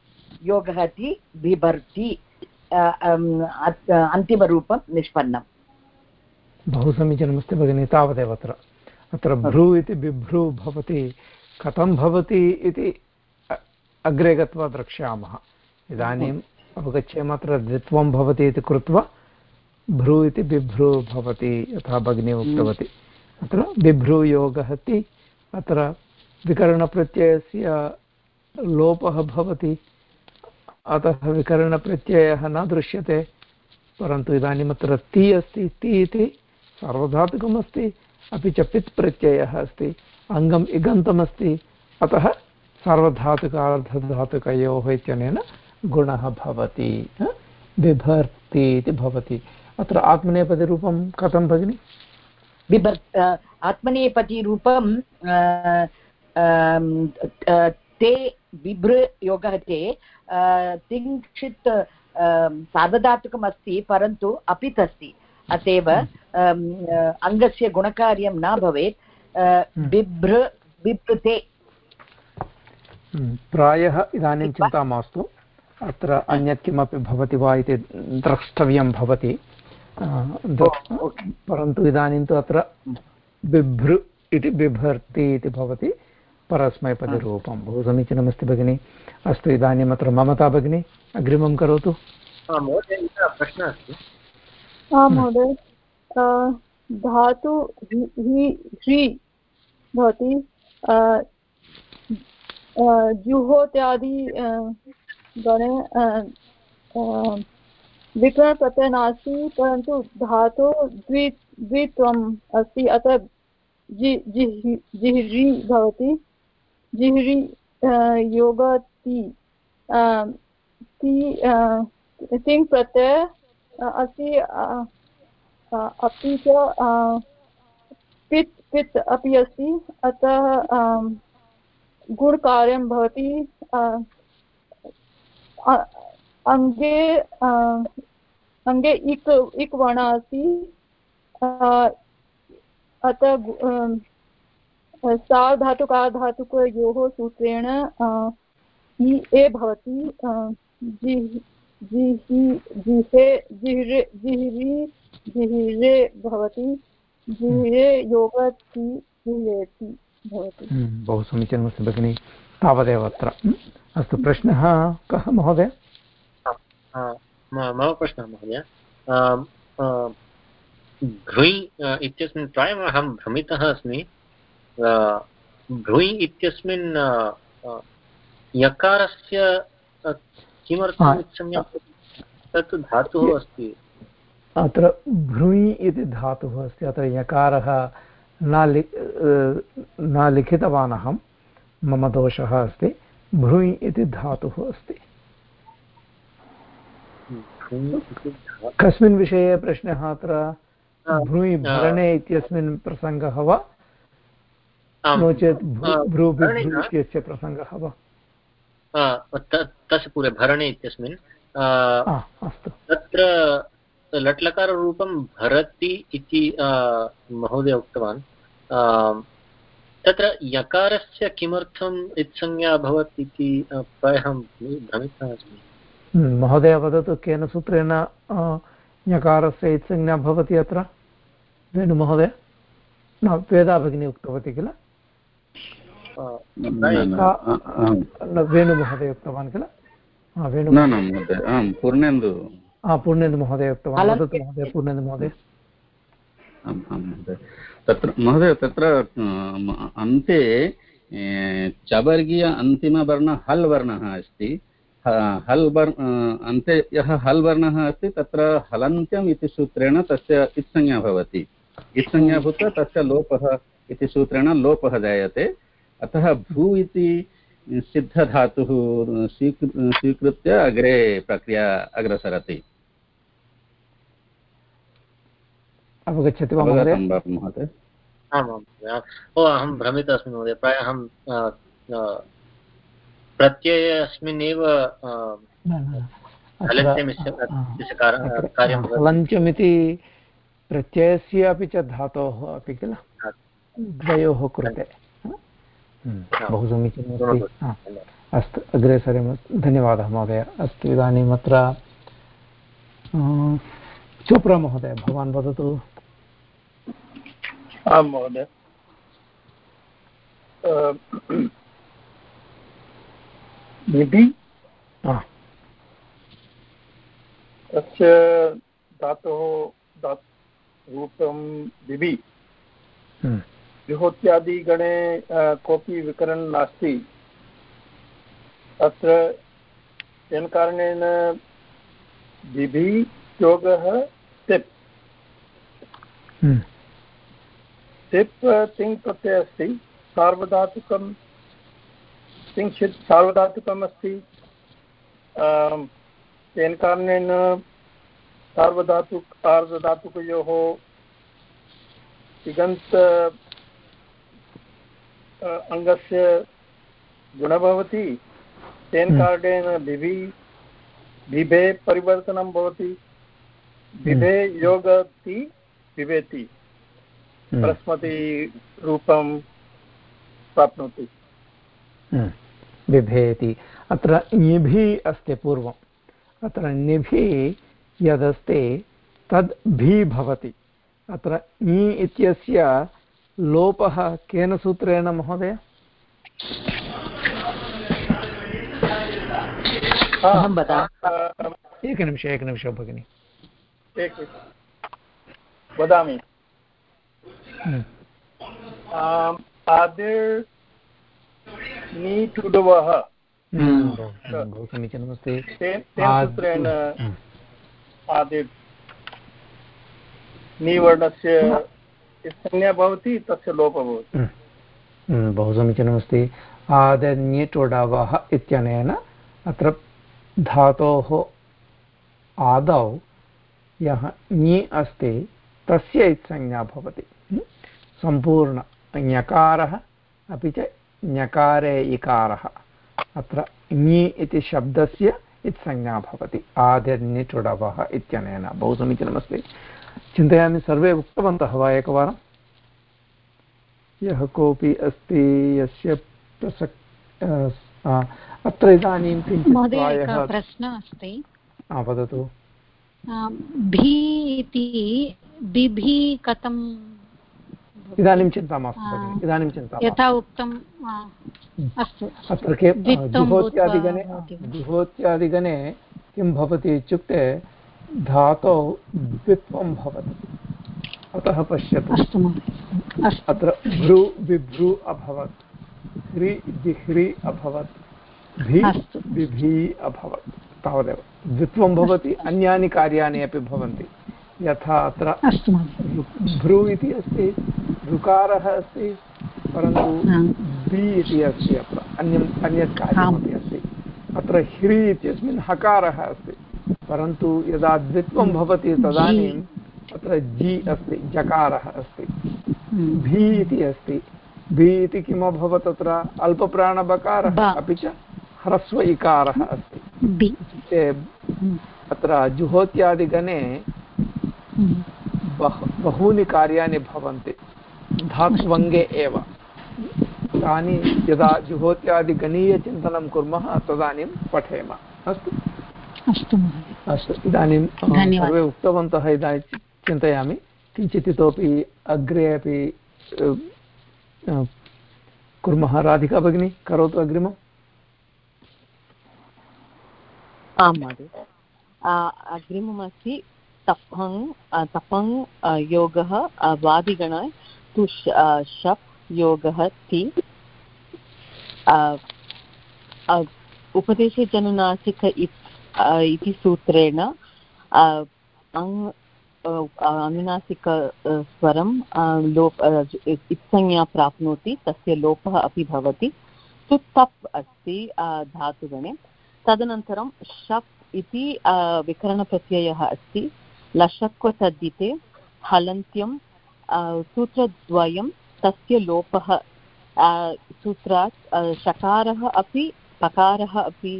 योगः इति बिभर्ति अन्तिमरूपं निष्पन्नम्। बहु समीचीनमस्ति भगिनि तावदेव अत्र। अत्र भ्रू इति बिभ्रू भवति कथं भवति इति अग्रे गत्वा द्रक्ष्यामः। इदानीम् अवगच्छेम अत्र द्वित्वं भवति इति कृत्वा भ्रू इति बिभ्रू भवति यथा भगिनी उक्तवती। अत्र बिभ्रूयोगः इति अत्र विकरणप्रत्ययस्य लोपः भवति। अतः विकरणप्रत्ययः न दृश्यते परन्तु इदानीम् अत्र ति अस्ति ति इति सार्वधातुकमस्ति अपि च पित् प्रत्ययः अस्ति अङ्गम् इगन्तमस्ति। अतः सार्वधातुकार्धधातुकयोः इत्यनेन गुणः भवति बिभर्ति इति भवति। अत्र आत्मनेपदिरूपं कथं भगिनि? बिभर् आत्मनेपदिरूपं ते बिभृ योगः ते किञ्चित् सार्वधातुकम् अस्ति परन्तु अपित् अस्ति अत एव अङ्गस्य गुणकार्यं न भवेत् बिभ्र बिभृते प्रायः इदानीं चिन्ता मास्तु। अत्र अन्यत् किमपि भवति वा इति द्रष्टव्यं भवति। परन्तु इदानीं तु अत्र बिभृ इति बिभर्ति इति भवति परस्मैपदरूपं. बहु समीचीनमस्ति भगिनि. अस्तु इदानीम् अत्र ममता भगिनी अग्रिमं करोतु. प्रश्नः अस्ति. महोदय. धातु हि भवति. जुहोत्यादि गणे विकरणप्रत्ययः नास्ति परन्तु धातु द्वि, द्वित्वम् अस्ति, अतः जि, जिह्री भवति। जिह्री योगति तिङ् प्रत्यय अस्ति अपि च पित् पित् अपि अस्ति, अतः गुणकार्यं भवति अङ्गे अङ्गे इक् इक् वर्णः अस्ति अतः सार्धातुकाधातुकयोः सूत्रेण इ ए भवति जि जिहि जिहे जिह्रे जिह्रि जिह्रे भवति जिह्रे योगति जिह्रेति भवति। बहु समीचीनमस्ति भगिनि तावदेव अत्र। अस्तु प्रश्नः कः महोदय? मम प्रश्नः महोदय। भ्रुयि इत्यस्मिन् प्रायः अहं भ्रमितः अस्मि। भ्रुयि इत्यस्मिन् यकारस्य किमर्थं तत् धातुः अस्ति। अत्र भ्रूयि इति धातुः अस्ति। अत्र यकारः न लि न लिखितवान् अहं। मम दोषः अस्ति। भ्रूयि इति धातुः अस्ति। कस्मिन् विषये प्रश्नः अत्र भ्रूयि भरणे इत्यस्मिन् प्रसङ्गः वा? नो चेत् इत्यस्य प्रसङ्गः वा? तस्य पूरे भरणे इत्यस्मिन्. तत्र लट्लकाररूपं भरति इति महोदय उक्तवान्. तत्र यकारस्य किमर्थम् इत्संज्ञा अभवत् इति प्रायः भ्रमितः अस्मि। महोदय वदतु केन सूत्रेण यकारस्य इत्संज्ञा भवति अत्र? वेणुमहोदय न वेदा भगिनी उक्तवती किल? वेणुमहोदय उक्तवान् किल? वेणु पूर्णेन्दु पूर्णेन्दु महोदय उक्तवान्। वदतु महोदय पूर्णेन्दु महोदय। तत्र महोदय तत्र अन्ते चवर्गीय अन्तिमवर्णः हल् वर्णः अस्ति। हल् वर् अन्ते यः हल् वर्णः अस्ति तत्र हलन्त्यम् इति सूत्रेण तस्य इत्संज्ञा भवति। इत्संज्ञा भूत्वा तस्य लोपः इति सूत्रेण लोपः जायते। अतः भू इति सिद्धधातुः स्वीकृत्य अग्रे प्रक्रिया अग्रसरति। अवगच्छति वा महोदय? महोदय? आम् अहं भ्रमितः अस्मि महोदय। प्रायः अहं प्रत्यये अस्मिन्नेव हलन्त्यमिति प्रत्ययस्य अपि च धातोः अपि किल? द्वयोः कृते। बहु समीचीनमस्ति। अस्तु अग्रे सरेम धन्यवादः महोदय। अस्तु इदानीम् अत्र चोप्रा महोदय भवान् वदतु। आं महोदय। निधि तस्य धातोः धा रूपं दिवि विहोत्यादिगणे कोऽपि विकरणं नास्ति। अत्र तेन कारणेन दिभि योगः तिप् तिप् तिङ् प्रत्ययः अस्ति। सार्वधातुकं तिङ्क्षित् सार्वधातुकम् अस्ति तेन कारणेन सार्वधातुक सार्वधातुकयोः तिगन्त अङ्गस्य गुणः भवति तेन हम्म। कारणेन बिभि बिभे परिवर्तनं भवति बिभे हम्म। योगति बिभेति हम्म। रूपं प्राप्नोति बिभेति। अत्र ङिभि अस्ति पूर्वम्। अत्र ङिभि यदस्ति तद् भी भवति। अत्र ङि इत्यस्य लोपः केन सूत्रेण महोदय? अहं वदामि। एकनिमिषम् एकनिमिषं भगिनि। वदामि। हम्म। नीटुडवः हम्म, बहु समीचीनमस्ति सूत्रेण हम्म। आदिर् निवर्णस्य संज्ञा भवति तस्य लोपः भवति। बहु समीचीनमस्ति आदन्यटोडवः इत्यनेन अत्र धातोः आदौ यः ङि अस्ति तस्य इत्संज्ञा भवति। सम्पूर्ण ञकारः अपि च ञकारे इकारः। अत्र ङि इति शब्दस्य इत्संज्ञा भवति। आदिर्निटुडवः इत्यनेन। बहु समीचीनमस्ति चिन्तयामि सर्वे उक्तवन्तः वा एकवारं? यः कोऽपि अस्ति यस्य प्रसक् अत्र इदानीं प्रश्नः अस्ति। वदतु। भी इति बिभि कथम् इदानीं चिन्ता मास्तु इदानीं चिन्ता यथा उक्तम् अस्तु अत्र के जुहोत्यादिगणे जुहोत्यादिगणे किं भवति इत्युक्ते धातौ द्वित्वं भवति। अतः पश्यतु। अत्र भ्रू बिभ्रू अभवत् ह्रि जिह्रि अभवत् भी बिभी अभवत्। तावदेव। द्वित्वं भवति अन्यानि कार्याणि अपि भवन्ति। यथा अत्र भ्रू इति अस्ति ऋकारः अस्ति परन्तु बि इति अस्ति अत्र अन्यम् अन्यत् कार्यमपि अस्ति। अत्र ह्री इत्यस्मिन् हकारः अस्ति परन्तु यदा द्वित्वं भवति तदानीम् अत्र जि अस्ति जकारः अस्ति। भी इति अस्ति। भी इति किम् अभवत् अत्र? अल्पप्राणबकारः अपि च ह्रस्व इकारः अस्ति अत्र जुहोत्यादिगणे बहूनि कार्याणि भवन्ति। धात्वङ्गे एव। तानि यदा जुहोत्यादिगणीयचिन्तनं कुर्मः तदानीं पठेम। अस्तु। अस्तु अस्तु। इदानीं सर्वे उक्तवन्तः इदानीं चिन्तयामि। किञ्चित् इतोपि अग्रे अपि कुर्मः। राधिका भगिनी करोतु अग्रिमम्। आं महोदय। अग्रिममस्ति तपङ् तपङ् योगः वादिगण तु शप्, योगः, ति। उपदेशजनुनासिक इति सूत्रेण अनुनासिक स्वरं लोप इत्संज्ञा प्राप्नोति, तस्य लोपः अपि भवति। तु तप् अस्ति धातुगणे। तदनन्तरं शप् इति विकरणप्रत्ययः अस्ति। लशक्व तद्दिते हलन्त्यं सूत्रद्वयं तस्य लोपः सूत्रात् शकारः अपि पकारः अपि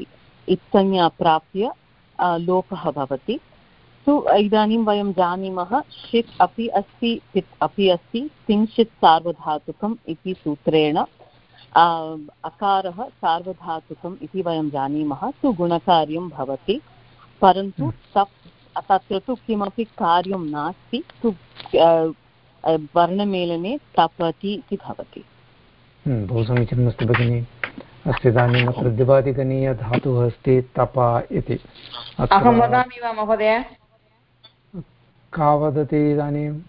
इत्संज्ञा प्राप्य लोपः भवति तु इदानीं वयं जानीमः षित् अपि अस्ति पित् अपि अस्ति तिंशित् सार्वधातुकम् इति सूत्रेण अकारः सार्वधातुकम् इति वयं जानीमः तु गुणकार्यं भवति परन्तु हम्म। तप् तत्र तु किमपि कार्यं नास्ति तु वर्णमेलने तपति इति भवति। हम्म, बहु समीचीनमस्ति भगिनि। अस्तु इदानीम् अत्र दिवादिगणीयधातुः अस्ति तप इति। अहं वदामि वा महोदय? का वदति इदानीम्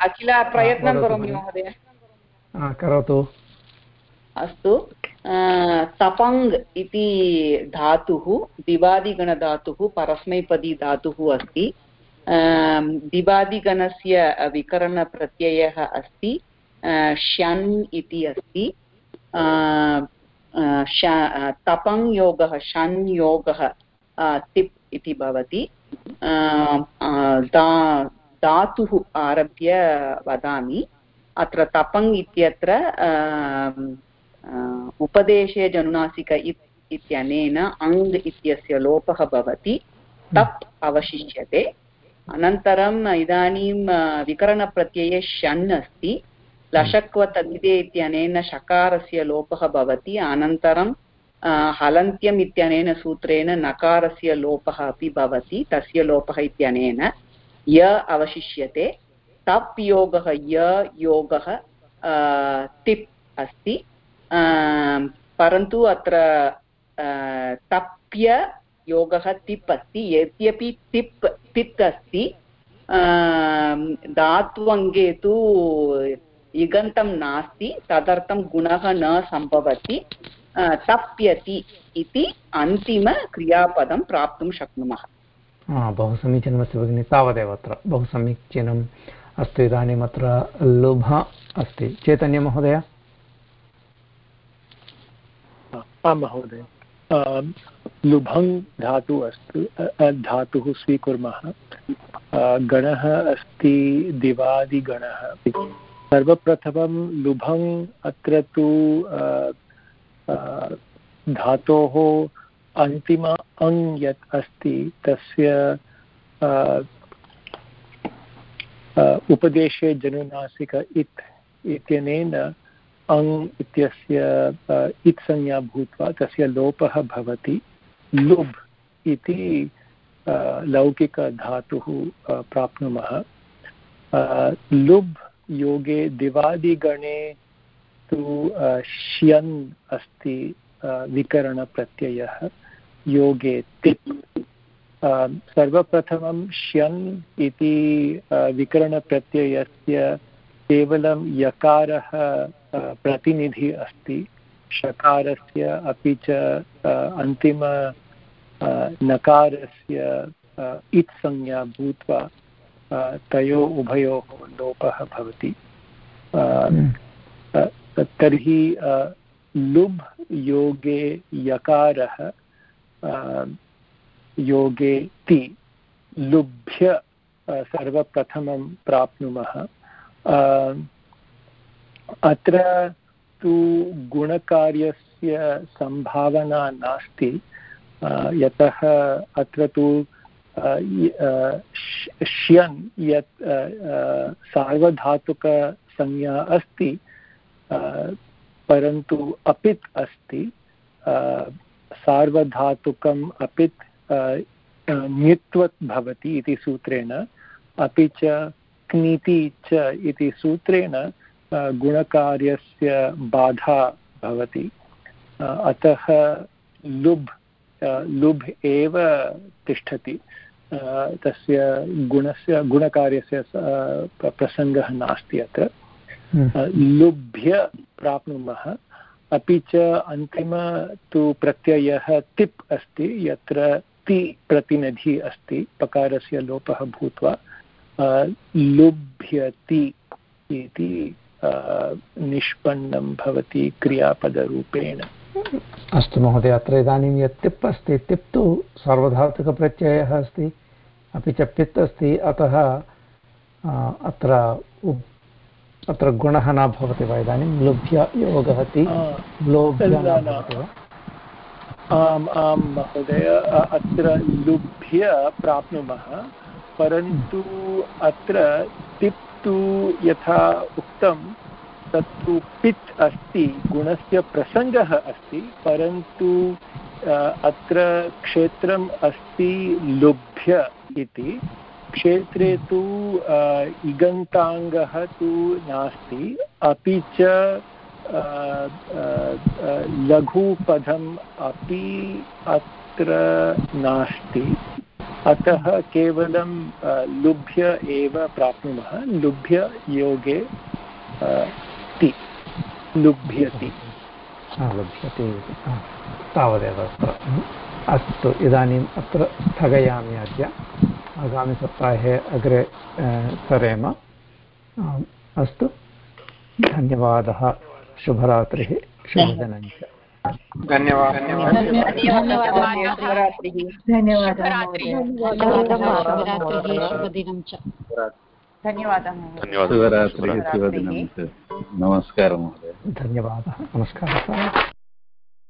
अखिला प्रयत्नं करोमि महोदय। करोतु। अस्तु। तपङ् इति धातुः, दिवादिगणधातुः परस्मैपदी धातुः अस्ति दिवादिगणस्य विकरणप्रत्ययः अस्ति. ष्यन् इति अस्ति. तपङ् योगः षन् योगः तिप् इति भवति. धातुः आरभ्य वदामि. अत्र तपङ् इत्यत्र उपदेशे जनुनासिक इत् इत्यनेन अङ् इत्यस्य लोपः भवति तप् अवशिष्यते अनन्तरम् इदानीं विकरणप्रत्यये षन् अस्ति लशक्व तद्धिते इत्यनेन शकारस्य लोपः भवति अनन्तरं हलन्त्यम् इत्यनेन सूत्रेण नकारस्य लोपः अपि भवति तस्य लोपः इत्यनेन य अवशिष्यते तप् योगः य योगः तिप् अस्ति परन्तु अत्र तप्य योगः तिप् अस्ति यद्यपि तिप् तित् अस्ति धात्वङ्गे तु इगन्तं नास्ति तदर्थं गुणः न सम्भवति तप्यति इति अन्तिमक्रियापदं प्राप्तुं शक्नुमः बहु समीचीनमस्ति भगिनि तावदेव अत्र बहु समीचीनम् अस्तु इदानीम् अत्र लुभ अस्ति चैतन्यमहोदय आं महोदय। लुभङ् धातुः अस्ति धातुः स्वीकुर्मः। गणः अस्ति, दिवादिगणः। सर्वप्रथमं लुभङ्, अत्र तु धातोः अन्तिम अङ् यत् अस्ति, तस्य उपदेशे जनुनासिक इत् इत्यनेन अङ् इत्यस्य इत् संज्ञा भूत्वा तस्य लोपः भवति। लुब् इति लौकिकधातुः प्राप्नुमः। लुब् योगे दिवादिगणे तु श्यन् अस्ति विकरणप्रत्ययः। योगे तिप् सर्वप्रथमं श्यन् इति विकरणप्रत्ययस्य केवलं यकारः प्रतिनिधि अस्ति। षकारस्य अपि च अन्तिम नकारस्य इत्संज्ञा भूत्वा तयोः उभयोः लोपः भवति। तर्हि लुब् योगे यकारः योगे ति लुभ्य सर्वप्रथमं प्राप्नुमः। अत्र तु गुणकार्यस्य सम्भावना नास्ति यतः अत्र तु श्यन् यत् सार्वधातुकसंज्ञा अस्ति परन्तु अपित् अस्ति सार्वधातुकम् अपित् ङित्वत् भवति इति सूत्रेण, अपि च क्नीति च इति सूत्रेण गुणकार्यस्य बाधा भवति। अतः लुब् लुब् एव तिष्ठति। तस्य गुणस्य गुणकार्यस्य प्रसङ्गः नास्ति अत्र। लुभ्य प्राप्नुमः। अपि च अन्तिम तु प्रत्ययः तिप् अस्ति यत्र ति प्रतिनिधि अस्ति पकारस्य लोपः भूत्वा। लुभ्यति इति निष्पन्नं भवति क्रियापदरूपेण। अस्तु महोदय अत्र इदानीं यत् तिप् अस्ति तिप् तु सार्वधातुकप्रत्ययः अस्ति अपि च पित् अस्ति अतः अत्र अत्र गुणः न भवति वा इदानीं? लुभ्य योगः आम् आं महोदय अत्र लुभ्य प्राप्नुमः। परन्तु अत्र तिप् तु यथा उक्तं, तत्तु पित् अस्ति, गुणस्य प्रसङ्गः अस्ति, परन्तु अत्र क्षेत्रम् अस्ति लुभ्य इति। क्षेत्रे तु इगन्ताङ्गः तु नास्ति। अपि च लघुपदम् अपि अत्र नास्ति। अतः केवलं लुभ्य एव प्राप्नुमः। लुभ्य योगे ति। लुभ्यति। लुभ्यते तावदेव अत्र। अस्तु, इदानीम् अत्र स्थगयामि अद्य। आगामिसप्ताहे अग्रे सरेम। अस्तु। धन्यवादः। शुभरात्रिः। शुभदिनञ्च। धन्यवादः। नमस्कारः महोदय। धन्यवादः। नमस्कारः।